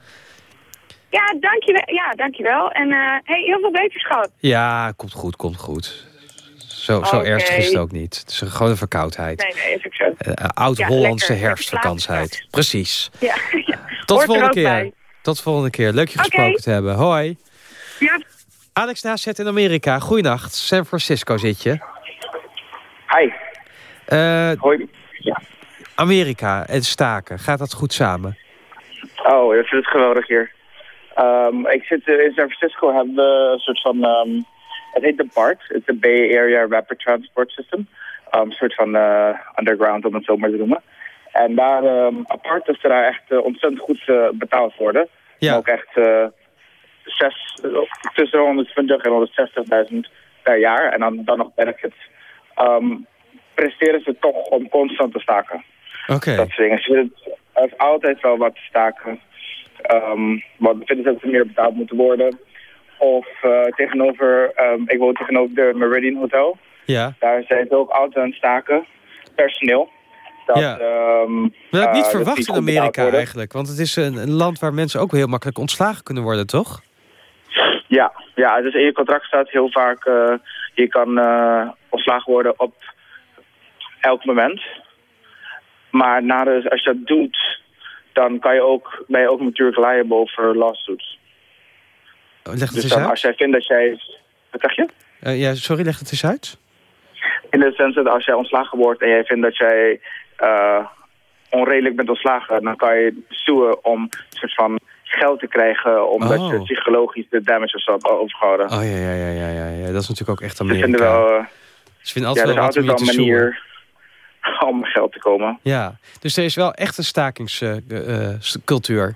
Ja, dankjewel. Ja, dankjewel. En eh, hey, heel veel wetenschap. Ja, komt goed, komt goed. Zo, zo ernstig is het ook niet. Het is gewoon een verkoudheid. Nee, nee, is ook zo. Eh, Oud-Hollandse lekker. herfstvakantie. Precies. Ja, ja. Tot de volgende keer. bij. Tot de volgende keer. Leuk je gesproken te hebben. Hoi. Ja. Alex Nazet in Amerika. Goeienacht. San Francisco zit je. Hi. Hoi. Amerika en staken. Gaat dat goed samen? Oh, ik vind het geweldig hier. Ehm, ik zit in San Francisco, hebben we een soort van, ehm, het heet de BART, het is de Bay Area Rapid Transport System. Ehm, een soort van eh, underground, om het zo maar te noemen. En daar, apart is er daar echt eh, ontzettend goed eh, betaald worden. Ja. Ook echt zes, tussen 120 en 160.000 per jaar. En dan, dan nog benefits. Presteren ze toch om constant te staken. Oké. Dat soort dingen. Ze Er is altijd wel wat te staken. Ehm wat vinden ze dat ze meer betaald moeten worden. Of eh, tegenover, ehm, ik woon tegenover de Meridian Hotel. Ja. Daar zijn ze ook altijd aan het staken. Personeel. Dat, Ja. Dat had ik niet eh, verwacht in Amerika eigenlijk. Want het is een, een land waar mensen ook heel makkelijk ontslagen kunnen worden, toch? Ja, ja, dus in je contract staat heel vaak, eh, je kan ontslagen worden op elk moment. Maar na de, als je dat doet, dan kan je ook, ben je ook natuurlijk liable voor lawsuits. Leg het Dus eens dan, uit. als jij vindt dat jij... Wat zeg je? Eh, ja, sorry, leg het eens uit. In de sens dat als jij ontslagen wordt en jij vindt dat jij eh, onredelijk bent ontslagen, dan kan je suen om een soort van geld te krijgen omdat Oh. je psychologisch de damage of zo hebt overgehouden. Oh ja, ja, ja, ja, ja, ja. Dat is natuurlijk ook echt Ze Amerika. vinden wel... eh, Ze vinden altijd wel een zoeken. manier om geld te komen. Ja, dus er is wel echt een stakingscultuur.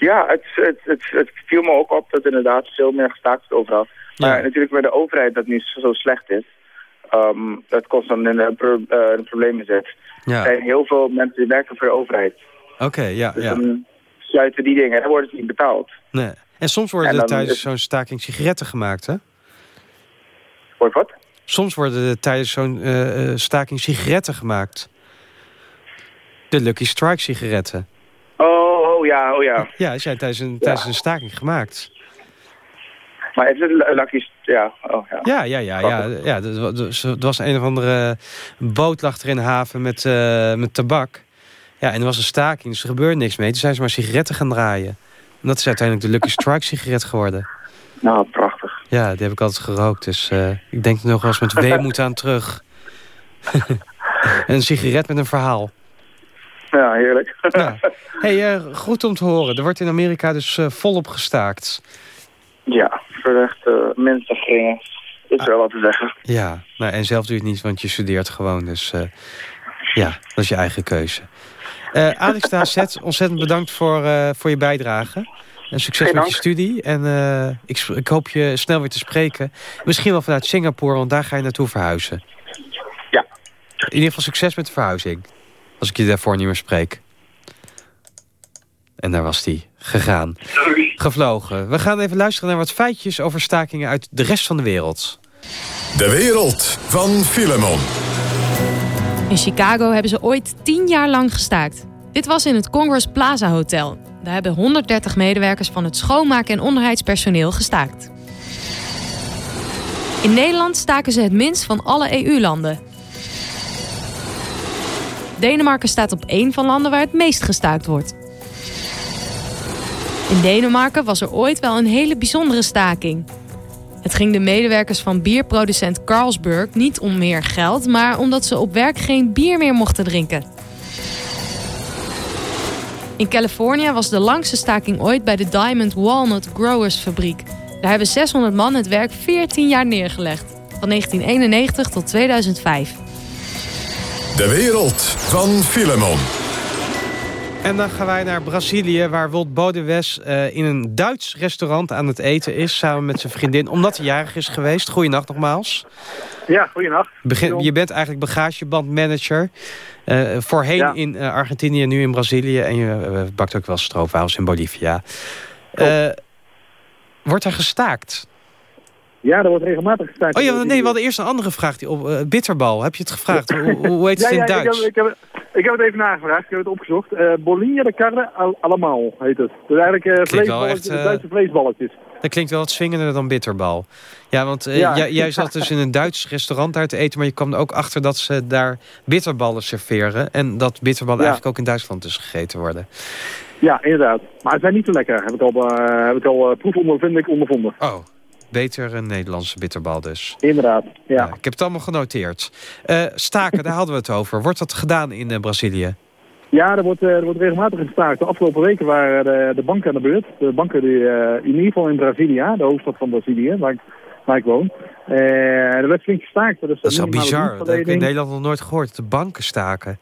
Ja, het, het, het, het viel me ook op dat inderdaad veel meer gestaakt is overal. Maar natuurlijk bij de overheid dat nu zo slecht is, ehm, dat constant in de, pro eh, de problemen zit. Ja. Er zijn heel veel mensen die werken voor de overheid. Oké, ja, Dus ja. dan sluiten die dingen en dan worden ze niet betaald. Nee. En soms worden En er dan tijdens is- zo'n staking sigaretten gemaakt, hè? Wordt wat? Soms worden er tijdens zo'n eh, eh, staking sigaretten gemaakt. De Lucky Strike sigaretten. Oh, oh ja, oh ja. Ja, die zijn tijdens een, tijdens een staking gemaakt. Maar is het lu- Lucky... Ja, oh ja. Ja, ja, ja. ja, ja er- er was een of andere boot lag er in de haven met, eh, met tabak. Ja, en er was een staking, dus er gebeurde niks mee. Toen zijn ze maar sigaretten gaan draaien. En dat is uiteindelijk de Lucky Strike sigaret geworden. Nou, prachtig. Ja, die heb ik altijd gerookt. Dus eh, ik denk er nog wel eens met weemoed aan terug. en een sigaret met een verhaal. Ja, heerlijk. Ja. hey, eh, goed om te horen. Er wordt in Amerika dus eh, volop gestaakt. Ja, voor echt uh, minste geringen. Is wel wat te zeggen. Ja, nou, en zelf doe je het niet, want je studeert gewoon. Dus ja, dat is je eigen keuze. Alex Dazet, ontzettend bedankt voor, voor je bijdrage. En succes Geen met je studie. En eh, ik, ik hoop je snel weer te spreken. Misschien wel vanuit Singapore, want daar ga je naartoe verhuizen. Ja. In ieder geval succes met de verhuizing. Als ik je daarvoor niet meer spreek. En daar was hij gegaan. Gevlogen. We gaan even luisteren naar wat feitjes over stakingen uit de rest van de wereld. De wereld van Filemon. In Chicago hebben ze ooit 10 jaar lang gestaakt. Dit was in het Congress Plaza Hotel. Daar hebben 130 medewerkers van het schoonmaken en onderheidspersoneel gestaakt. In Nederland staken ze het minst van alle EU-landen. Denemarken staat op één van landen waar het meest gestaakt wordt. In Denemarken was er ooit wel een hele bijzondere staking. Het ging de medewerkers van bierproducent Carlsberg niet om meer geld, maar omdat ze op werk geen bier meer mochten drinken. In Californië was de langste staking ooit bij de Diamond Walnut Growers fabriek. Daar hebben 600 man het werk 14 jaar neergelegd. Van 1991 tot 2005. De wereld van Filemon. En dan gaan wij naar Brazilië, waar Wolt Bodewes eh, in een Duits restaurant aan het eten is... samen met zijn vriendin, omdat hij jarig is geweest. Goeienacht nogmaals. Ja, goeienacht. Begin, je bent eigenlijk bagagebandmanager. eh voorheen Ja. in eh, Argentinië, nu in Brazilië. En je bakt ook wel stroopwafels in Bolivia. Wordt er gestaakt? Ja, er wordt regelmatig gestaakt. Oh ja, nee, we hadden eerst een andere vraag. Die op, eh, bitterbal, heb je het gevraagd? hoe, hoe heet het ja, in ja, Duits? Ik heb, ik, heb, ik heb het even nagevraagd, ik heb het opgezocht. Bolinha de Carne al- Allemaal heet het. Dus eigenlijk wel vleesballetjes, echt, Duitse vleesballetjes. Dat klinkt wel wat swingender dan bitterbal. Ja, want Ja. jij, jij zat dus in een Duits restaurant daar te eten... maar je kwam er ook achter dat ze daar bitterballen serveren... en dat bitterballen eigenlijk ook in Duitsland dus gegeten worden. Ja, inderdaad. Maar het zijn niet zo lekker, heb ik al, heb ik al uh, proefondervindelijk ondervonden. Oh, beter een Nederlandse bitterbal dus. Inderdaad, ja. Ik heb het allemaal genoteerd. Eh, staken, daar hadden we het over. Wordt dat gedaan in eh, Brazilië? Ja, er wordt, eh, er wordt regelmatig gestaakt. De afgelopen weken waren de, de banken aan de beurt. De banken die, eh, in ieder geval in Brasilia, de hoofdstad van Brazilië, waar ik, waar ik woon. Eh, er werd flink gestaakt. Er Dat is minimale bizar. Dat heb ik in. Nederland nog nooit gehoord. De banken staken.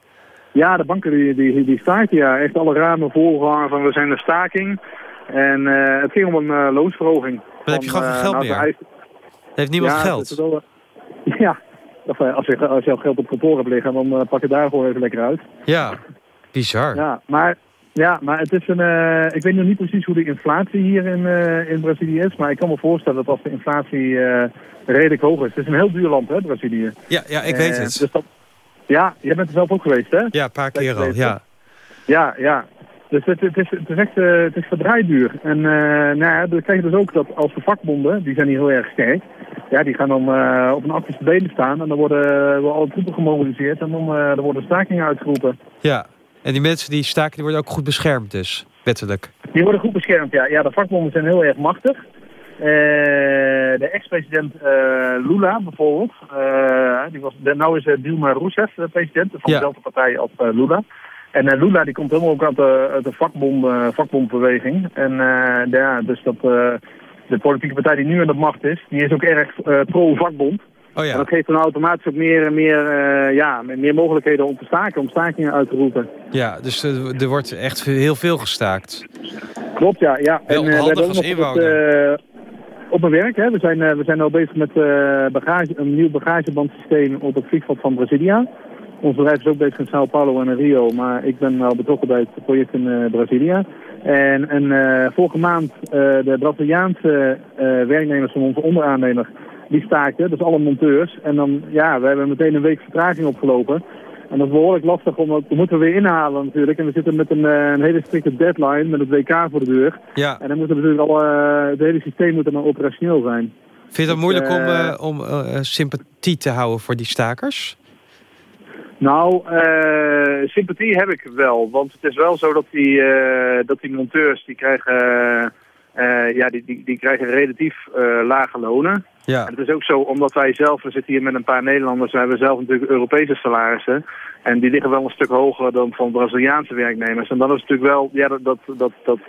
Ja, de banken die, die, die staken, ja. Echt alle ramen volgehangen van we zijn de staking. En eh, het ging om een eh, loonsverhoging. Dan heb je gewoon geen geld meer. Eis... Heeft niemand ja, geld? wel, eh, ja, of, eh, als je, als je al geld op kantoor hebt liggen, dan eh, pak je daar gewoon even lekker uit. Ja, bizar. Ja, maar, ja, maar het is een. eh, ik weet nog niet precies hoe de inflatie hier in, eh, in Brazilië is. Maar ik kan me voorstellen dat als de inflatie eh, redelijk hoog is. Het is een heel duur land, hè, Brazilië. Ja, ja ik weet Eh, het. Dus dat, ja, jij bent er zelf ook geweest, hè? Ja, een paar keer al, ja. Ja, ja. Dus het, het, is, het is echt eh, het is verdraaid duur. En eh nou ja, dan krijg je dus ook dat als de vakbonden, die zijn hier heel erg sterk, ja, die gaan dan eh, op een achterste benen staan en dan worden, worden alle troepen gemobiliseerd en dan, dan worden stakingen uitgeroepen. Ja, en die mensen die staken, die worden ook goed beschermd dus, wettelijk. Die worden goed beschermd, ja. Ja, de vakbonden zijn heel erg machtig. De ex-president Lula bijvoorbeeld, die was, nou is Dilma Rousseff de president van Ja. dezelfde partij als Lula. En eh, Lula die komt helemaal ook uit de, uit de vakbond, eh, vakbondbeweging. En eh, ja, dus dat, de politieke partij die nu aan de macht is, die is ook erg pro-vakbond. Oh En ja, dat geeft dan automatisch ook meer, en meer, ja, meer mogelijkheden om te staken, om stakingen uit te roepen. ja dus er wordt echt heel veel gestaakt. Klopt, ja. ja. Eh, we handig als op het, inwoner. op mijn werk, hè. We zijn, we zijn al bezig met bagage, een nieuw bagagebandsysteem op het vliegveld van Brasilia. Ons bedrijf is ook bezig in Sao Paulo en Rio, maar ik ben wel betrokken bij het project in Brasilia. En, en eh, vorige maand eh, de Braziliaanse werknemers van onze onderaannemer, die staakten, dus alle monteurs. En dan, ja, we hebben meteen een week vertraging opgelopen. En dat is behoorlijk lastig, omdat we moeten weer inhalen natuurlijk. En we zitten met een, een hele strikte deadline met het WK voor de deur. Ja. En dan moet er natuurlijk al, het hele systeem moet dan operationeel zijn. Vind je het Dus, moeilijk om, om sympathie te houden voor die stakers? Nou, eh, sympathie heb ik wel. Want het is wel zo dat die, eh, dat die monteurs, die krijgen, eh, ja, die, die, die krijgen relatief lage lonen. Ja. En het is ook zo, omdat wij zelf, we zitten hier met een paar Nederlanders, we hebben zelf natuurlijk Europese salarissen. En die liggen wel een stuk hoger dan van Braziliaanse werknemers. En dan is natuurlijk wel, ja, dat, dat, dat, dat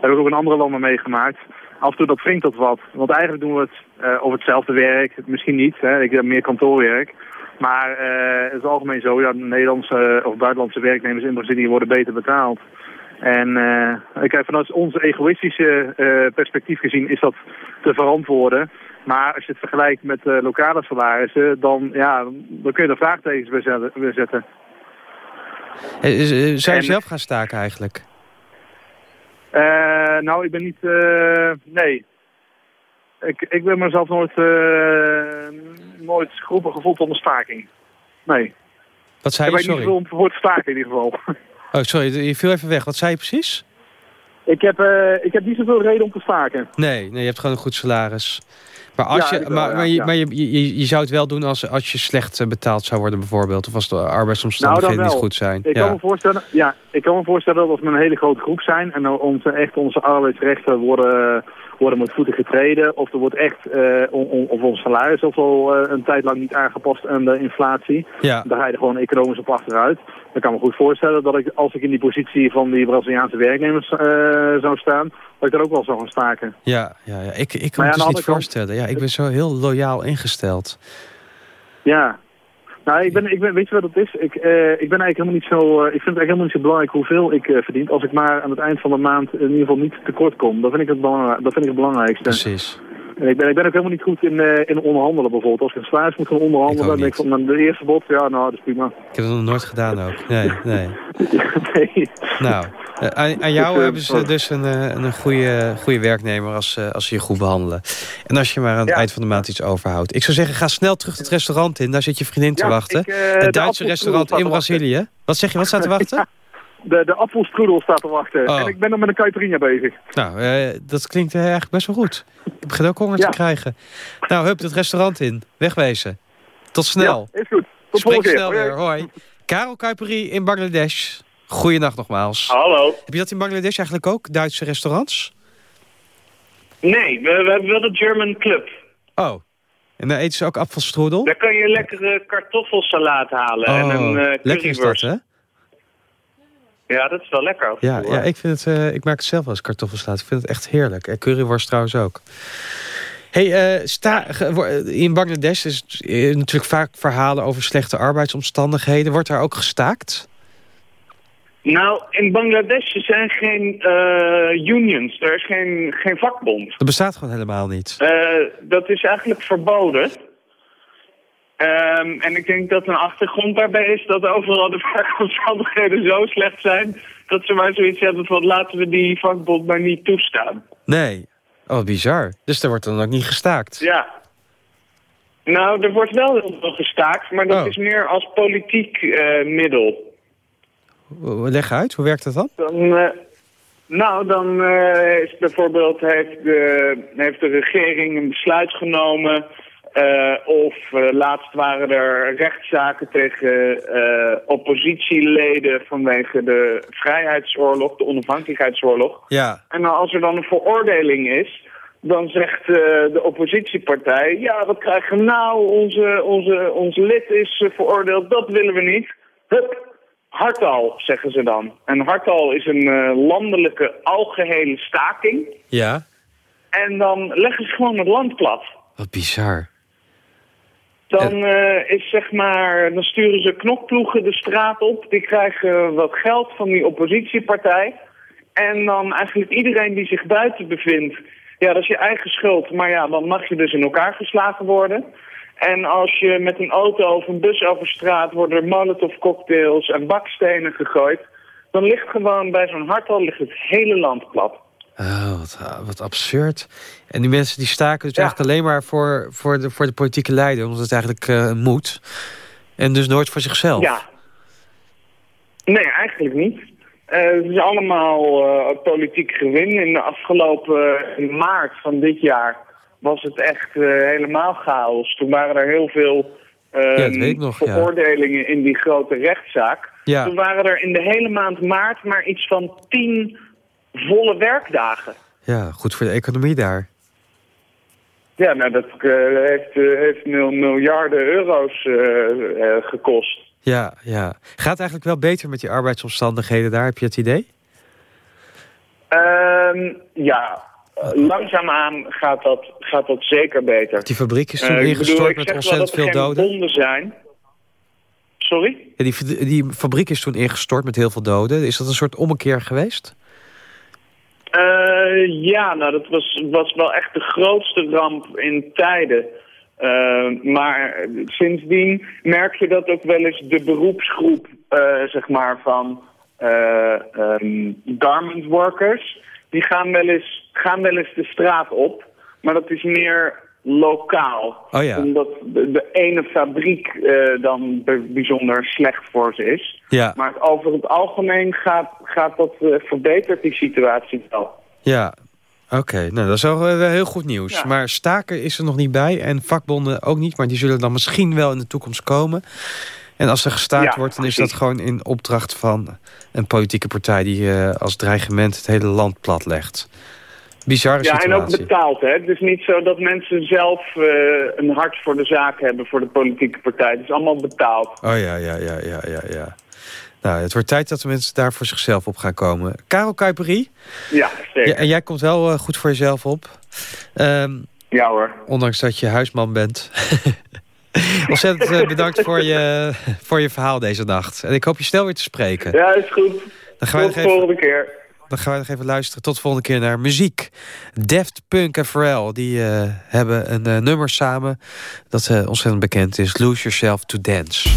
heb ik ook in andere landen meegemaakt. Af en toe dat wringt dat wat. Want eigenlijk doen we het eh over hetzelfde werk, misschien niet. Hè. Ik heb meer kantoorwerk. Maar eh, het is algemeen zo, ja, Nederlandse of buitenlandse werknemers in Brazilië worden beter betaald. En eh, kijk, vanuit ons egoïstische eh, perspectief gezien is dat te verantwoorden. Maar als je het vergelijkt met eh, lokale salarissen, dan, ja, dan kun je er vraagtekens bij zetten. Eh, eh, Zou je zelf gaan staken eigenlijk? Eh, nou, ik ben niet... eh, nee. Ik, ik ben mezelf nooit, eh, nooit geroepen gevoeld een staking. Nee. Wat zei ik je? ben niet Sorry. gevoeld voor het staken in ieder geval. Oh, sorry, je viel even weg. Wat zei je precies? ik, heb, eh, ik heb niet zoveel reden om te staken. Nee, nee je hebt gewoon een goed salaris. Maar, als Ja, je, ik wel, maar, ja, maar, je, ja. je, je, je zou het wel doen als, als je slecht eh, betaald zou worden bijvoorbeeld. Of als de arbeidsomstandigheden Nou, niet goed zijn. Ik kan, me voorstellen, ja, ik kan me voorstellen dat als we een hele grote groep zijn en onze, echt onze arbeidsrechten worden, worden met voeten getreden. Of er wordt echt, on- on- of ons salaris of al eh, een tijd lang niet aangepast aan de inflatie. Ja. Dan ga je er gewoon economisch op achteruit. Dan kan ik me goed voorstellen dat ik, als ik in die positie van die Braziliaanse werknemers eh, zou staan, dat ik daar ook wel zou gaan staken. Ja, ja, ja. Ik, ik kan ja, me aan dus niet voorstellen. Ja, ik ben zo heel loyaal ingesteld. Ja. Nou, ik ben, ik ben, weet je wat het is? Ik, eh, ik ben eigenlijk helemaal niet zo, eh, ik vind het eigenlijk helemaal niet zo belangrijk hoeveel ik eh, verdien. Als ik maar aan het eind van de maand in ieder geval niet tekort kom. Dat vind ik het, belangrij dat vind ik het belangrijkste. Precies. En ik ben, ik ben ook helemaal niet goed in, eh, in onderhandelen bijvoorbeeld. Als ik een salaris moet gaan onderhandelen, dan denk ik van nou, de eerste bod, ja nou, dat is prima. Ik heb dat nog nooit gedaan ook. Nee, nee. nee. Nou, eh, aan, aan jou eh, hebben ze dus een, een goede, goede werknemer als, als ze je goed behandelen. En als je maar aan het Ja. eind van de maand iets overhoudt. Ik zou zeggen, ga snel terug het restaurant in. Daar zit je vriendin te Ja, wachten. ik, het Duitse restaurant in. Brazilië. Wat zeg je, wat staat te wachten? De, de appelstrudel staat te wachten. Oh. En ik ben nog met een caipirinha bezig. Nou, eh, dat klinkt eh, eigenlijk best wel goed. Ik begin ook honger te krijgen. Nou, hup, het restaurant in. Wegwezen. Tot snel. Ja, is goed. Tot Spreek volgende keer. snel Hoi, weer. Hoi. Karel Kuiperi in Bangladesh. Goeienacht nogmaals. Hallo. Heb je dat in Bangladesh eigenlijk ook? Duitse restaurants? Nee, we, we hebben wel de German Club. Oh. En dan eten ze ook apfelstrudel? Daar kan je lekkere kartoffelsalaat halen en een eh lekker is dat, hè? Ja, dat is wel lekker. Ja, ja ik, vind het, eh, ik maak het zelf wel eens kartoffelsalaat. Ik vind het echt heerlijk. En curryworst trouwens ook. Hey, eh, sta, wo- in Bangladesh is eh, natuurlijk vaak verhalen over slechte arbeidsomstandigheden. Wordt daar ook gestaakt? Nou, in Bangladesh zijn geen eh, unions, er is geen, geen vakbond. Dat bestaat gewoon helemaal niet. Eh, dat is eigenlijk verboden. Ehm, en ik denk dat een achtergrond daarbij is dat overal de werkomstandigheden zo slecht zijn... dat ze maar zoiets hebben van laten we die vakbond maar niet toestaan. Nee. Oh, bizar. Dus er wordt dan ook niet gestaakt. Ja. Nou, er wordt wel heel veel gestaakt, maar dat Oh. is meer als politiek eh, middel. Leg uit, hoe werkt dat dan? Dan, eh, nou, dan eh, is bijvoorbeeld heeft de, heeft de regering een besluit genomen... eh, of eh, laatst waren er rechtszaken tegen eh, oppositieleden vanwege de vrijheidsoorlog, de onafhankelijkheidsoorlog. Ja. En dan als er dan een veroordeling is, dan zegt de oppositiepartij... ja, wat krijgen we nou? Onze, onze, onze lid is veroordeeld, dat willen we niet. Hup, hartal, zeggen ze dan. En hartal is een landelijke algehele staking. Ja. En dan leggen ze gewoon het land plat. Wat bizar. Dan, eh, is, zeg maar, dan sturen ze knokploegen de straat op. Die krijgen wat geld van die oppositiepartij. En dan eigenlijk iedereen die zich buiten bevindt... Ja, dat is je eigen schuld. Maar ja, dan mag je dus in elkaar geslagen worden. En als je met een auto of een bus over straat... worden er molotov cocktails en bakstenen gegooid... dan ligt gewoon bij zo'n hartal ligt het hele land plat. Oh, wat, wat absurd. En die mensen die staken dus eigenlijk alleen maar voor, voor, de, voor de politieke leider... omdat het eigenlijk eh, moet. En dus nooit voor zichzelf. Ja. Nee, eigenlijk niet. Eh, het is allemaal eh, politiek gewin. In de afgelopen in maart van dit jaar was het echt eh, helemaal chaos. Toen waren er heel veel eh, Ja, ja. veroordelingen in die grote rechtszaak. Ja. Toen waren er in de hele maand maart maar iets van tien volle werkdagen. Ja, goed voor de economie daar. Ja, nou dat eh, heeft, eh, heeft mil- miljarden euro's eh, gekost. Ja, ja. Gaat het eigenlijk wel beter met die arbeidsomstandigheden daar? Heb je het idee? Ehm, ja, eh, langzaamaan gaat dat, gaat dat zeker beter. Die fabriek is toen ingestort bedoel, met ontzettend veel doden. bonden zijn. Sorry? Ja, die, die fabriek is toen ingestort met heel veel doden. Is dat een soort ommekeer geweest? Eh, ja, nou dat was, was wel echt de grootste ramp in tijden. Eh, maar sindsdien merk je dat ook wel eens de beroepsgroep, eh, zeg maar, van ehm, garment workers... die gaan wel, eens, gaan wel eens de straat op. Maar dat is meer lokaal. Oh ja. Omdat de, de ene fabriek eh, dan bijzonder slecht voor ze is. Ja. Maar over het algemeen gaat, gaat dat, eh, verbetert die situatie wel. Ja, oké. Nou, dat is wel eh, heel goed nieuws. Ja. Maar staken is er nog niet bij en vakbonden ook niet. Maar die zullen dan misschien wel in de toekomst komen. En als er gestaakt Ja, wordt, dan is dat gewoon in opdracht van een politieke partij... die als dreigement het hele land platlegt. Bizarre Ja, en ook betaald. Hè? Het is niet zo dat mensen zelf eh, een hart voor de zaak hebben voor de politieke partij. Het is allemaal betaald. Oh ja, ja, ja, ja, ja, ja. Nou, het wordt tijd dat de mensen daar voor zichzelf op gaan komen. Karel Kuiperi, Ja, zeker. ja, en jij komt wel eh, goed voor jezelf op. Ehm, Ja hoor. Ondanks dat je huisman bent. Ontzettend eh, bedankt voor je, voor je verhaal deze nacht. En ik hoop je snel weer te spreken. Ja, is goed. Dan gaan Tot nog de volgende keer. Dan gaan wij nog even luisteren. Tot de volgende keer naar muziek. Daft Punk en Pharrell die eh, hebben een eh, nummer samen... dat eh, ontzettend bekend is. Lose Yourself to Dance.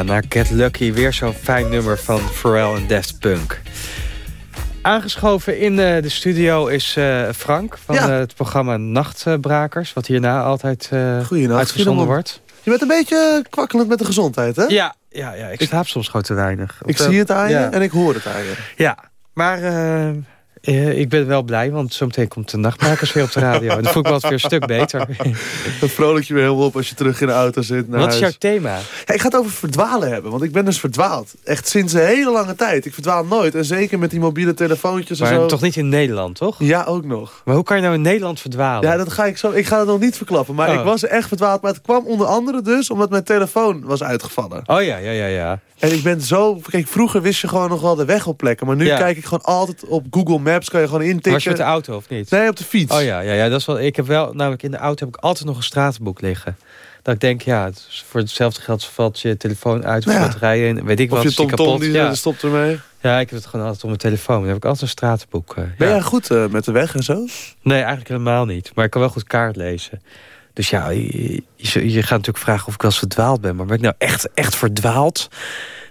Ja, naar Get Lucky. Weer zo'n fijn nummer van Pharrell en Daft Punk. Aangeschoven in eh, de studio is eh, Frank van Ja. eh, het programma Nachtbrakers. Wat hierna altijd uitgezonden wordt. Je bent een beetje kwakkelend met de gezondheid, hè? Ja, ja, ja ik slaap soms gewoon te weinig. Ik zie het aan je ja. en ik hoor het aan je. Ja, maar eh, ik ben wel blij, want zometeen komt de Nachtbrakers weer op de radio. En dan voel ik me weer een stuk beter. Dat vrolijk je weer heel op als je terug in de auto zit naar Wat is jouw huis. thema? Ja, ik ga het over verdwalen hebben, want ik ben dus verdwaald. Echt sinds een hele lange tijd. Ik verdwaal nooit. En zeker met die mobiele telefoontjes en Maar zo. toch niet in Nederland, toch? Ja, ook nog. Maar hoe kan je nou in Nederland verdwalen? Ja, dat ga ik zo. Ik ga het nog niet verklappen. Maar Oh. ik was echt verdwaald. Maar het kwam onder andere dus omdat mijn telefoon was uitgevallen. Oh ja, ja, ja, ja. En ik ben zo... Kijk, vroeger wist je gewoon nog wel de weg op plekken. Maar nu Ja. kijk ik gewoon altijd op Google Maps. Kan je gewoon intikken. Was je met de auto of niet? Nee, op de fiets. Oh ja, ja, ja, dat is wel. Ik heb wel, namelijk in de auto heb ik altijd nog een stratenboek liggen. Dat ik denk, ja, voor hetzelfde geld valt je telefoon uit of Ja. batterijen in. Weet ik Of wat, je TomTom kapot. die ja. eh, stopt ermee. ja, ik heb het gewoon altijd op mijn telefoon. Dan heb ik altijd een stratenboek. eh, Ben ja. jij goed eh, met de weg en zo? Nee, eigenlijk helemaal niet. Maar ik kan wel goed kaart lezen. Dus ja, je, je, je gaat natuurlijk vragen of ik wel eens verdwaald ben. Maar ben ik nou echt, echt verdwaald?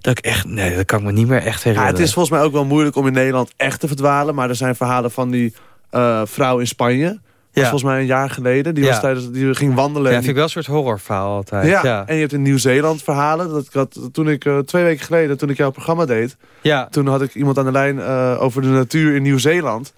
Dat ik echt, nee, dat kan ik me niet meer echt Ja, herinneren. het is volgens mij ook wel moeilijk om in Nederland echt te verdwalen. Maar er zijn verhalen van die eh, vrouw in Spanje. Was volgens mij een jaar geleden. Die, Ja. was tijdens, die ging wandelen. Ja, vind ik wel een soort horrorverhaal altijd. Ja, Ja, en je hebt in Nieuw-Zeeland verhalen. Dat ik had, toen ik eh, twee weken geleden, toen ik jouw programma deed... Ja. toen had ik iemand aan de lijn eh, over de natuur in Nieuw-Zeeland.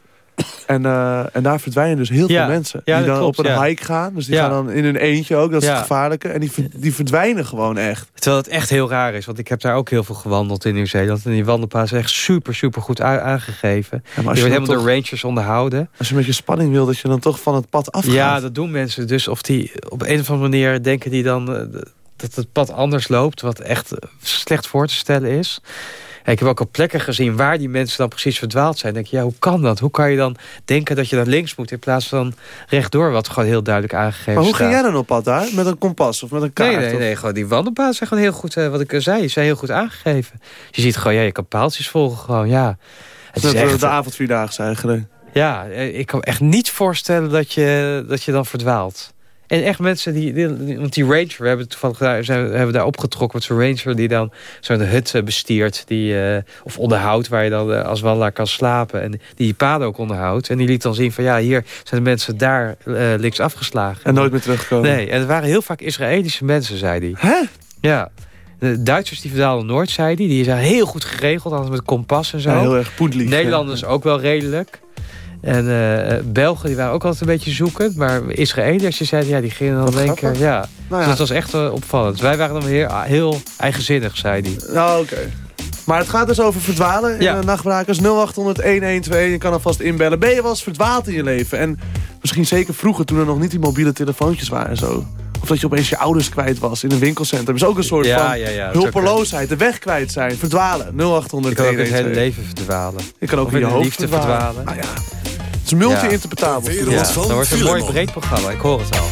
En, eh, en daar verdwijnen dus heel Ja. veel mensen. Ja, die dan klopt, op een ja. hike gaan. Dus die gaan dan in hun eentje ook. Dat is het gevaarlijke. En die, die verdwijnen gewoon echt. Terwijl het echt heel raar is. Want ik heb daar ook heel veel gewandeld in Nieuw-Zeeland. En die wandelpaas is echt super, super goed aangegeven. maar je als wordt helemaal toch- door rangers onderhouden. Als je met je spanning wil, dat je dan toch van het pad afgaat. Ja, dat doen mensen. Dus of die op een of andere manier denken die dan... eh, dat het pad anders loopt. Wat echt slecht voor te stellen is. Ik heb ook al plekken gezien waar die mensen dan precies verdwaald zijn. Dan denk je, ja, hoe kan dat? Hoe kan je dan denken dat je naar links moet... in plaats van rechtdoor, wat gewoon heel duidelijk aangegeven Maar hoe staat. ging jij dan op pad daar? Met een kompas of met een kaart? Nee, nee, of- nee, gewoon die wandelpaden zijn gewoon heel goed, eh, wat ik eh, zei, zijn heel goed aangegeven. Je ziet gewoon, ja, je kan paaltjes volgen gewoon, ja. Het is echt, de avondvierdaagse eigenlijk. ja, eh, ik kan me echt niet voorstellen dat je, dat je dan verdwaalt. En echt mensen die, die- die- want die ranger, we hebben toevallig daar, zijn, we hebben daar opgetrokken met zo'n ranger die dan zo'n hut eh, bestiert, die, eh, of onderhoudt, waar je dan eh, als wandelaar kan slapen. En die die paden ook onderhoudt. En die liet dan zien van, ja, hier zijn de mensen daar links afgeslagen. En nooit meer terugkomen. Nee, en het waren heel vaak Israëlische mensen, zei hij. Hè? Ja. De Duitsers die verdwaalden nooit, zei hij. Die zijn heel goed geregeld, altijd met kompas en zo. Ja, heel erg poedlief. Nederlanders ook wel redelijk. En eh, Belgen die waren ook altijd een beetje zoekend. Maar Israëliërs die zeiden, ja, die gingen dan keer... grappig. Ja. Nou Dus dat was echt eh, opvallend. Wij waren dan heel, heel eigenzinnig, zei hij. Nou, oké. Maar het gaat dus over verdwalen in Ja. de nachtbrakers. 0800-1121. Je kan alvast inbellen. Ben je wel eens verdwaald in je leven? En misschien zeker vroeger toen er nog niet die mobiele telefoontjes waren en zo. Of dat je opeens je ouders kwijt was in een winkelcentrum. is ook een soort Ja, van ja, ja, hulpeloosheid. De weg kwijt zijn. Verdwalen. 0800 Je kan ook het hele leven verdwalen. Je kan ook Of in je de hoofd liefde verdwalen. verdwalen. Nou ja. Het is multi-interpretabel. Ja, dat wordt een mooi breed programma. Ik hoor het al.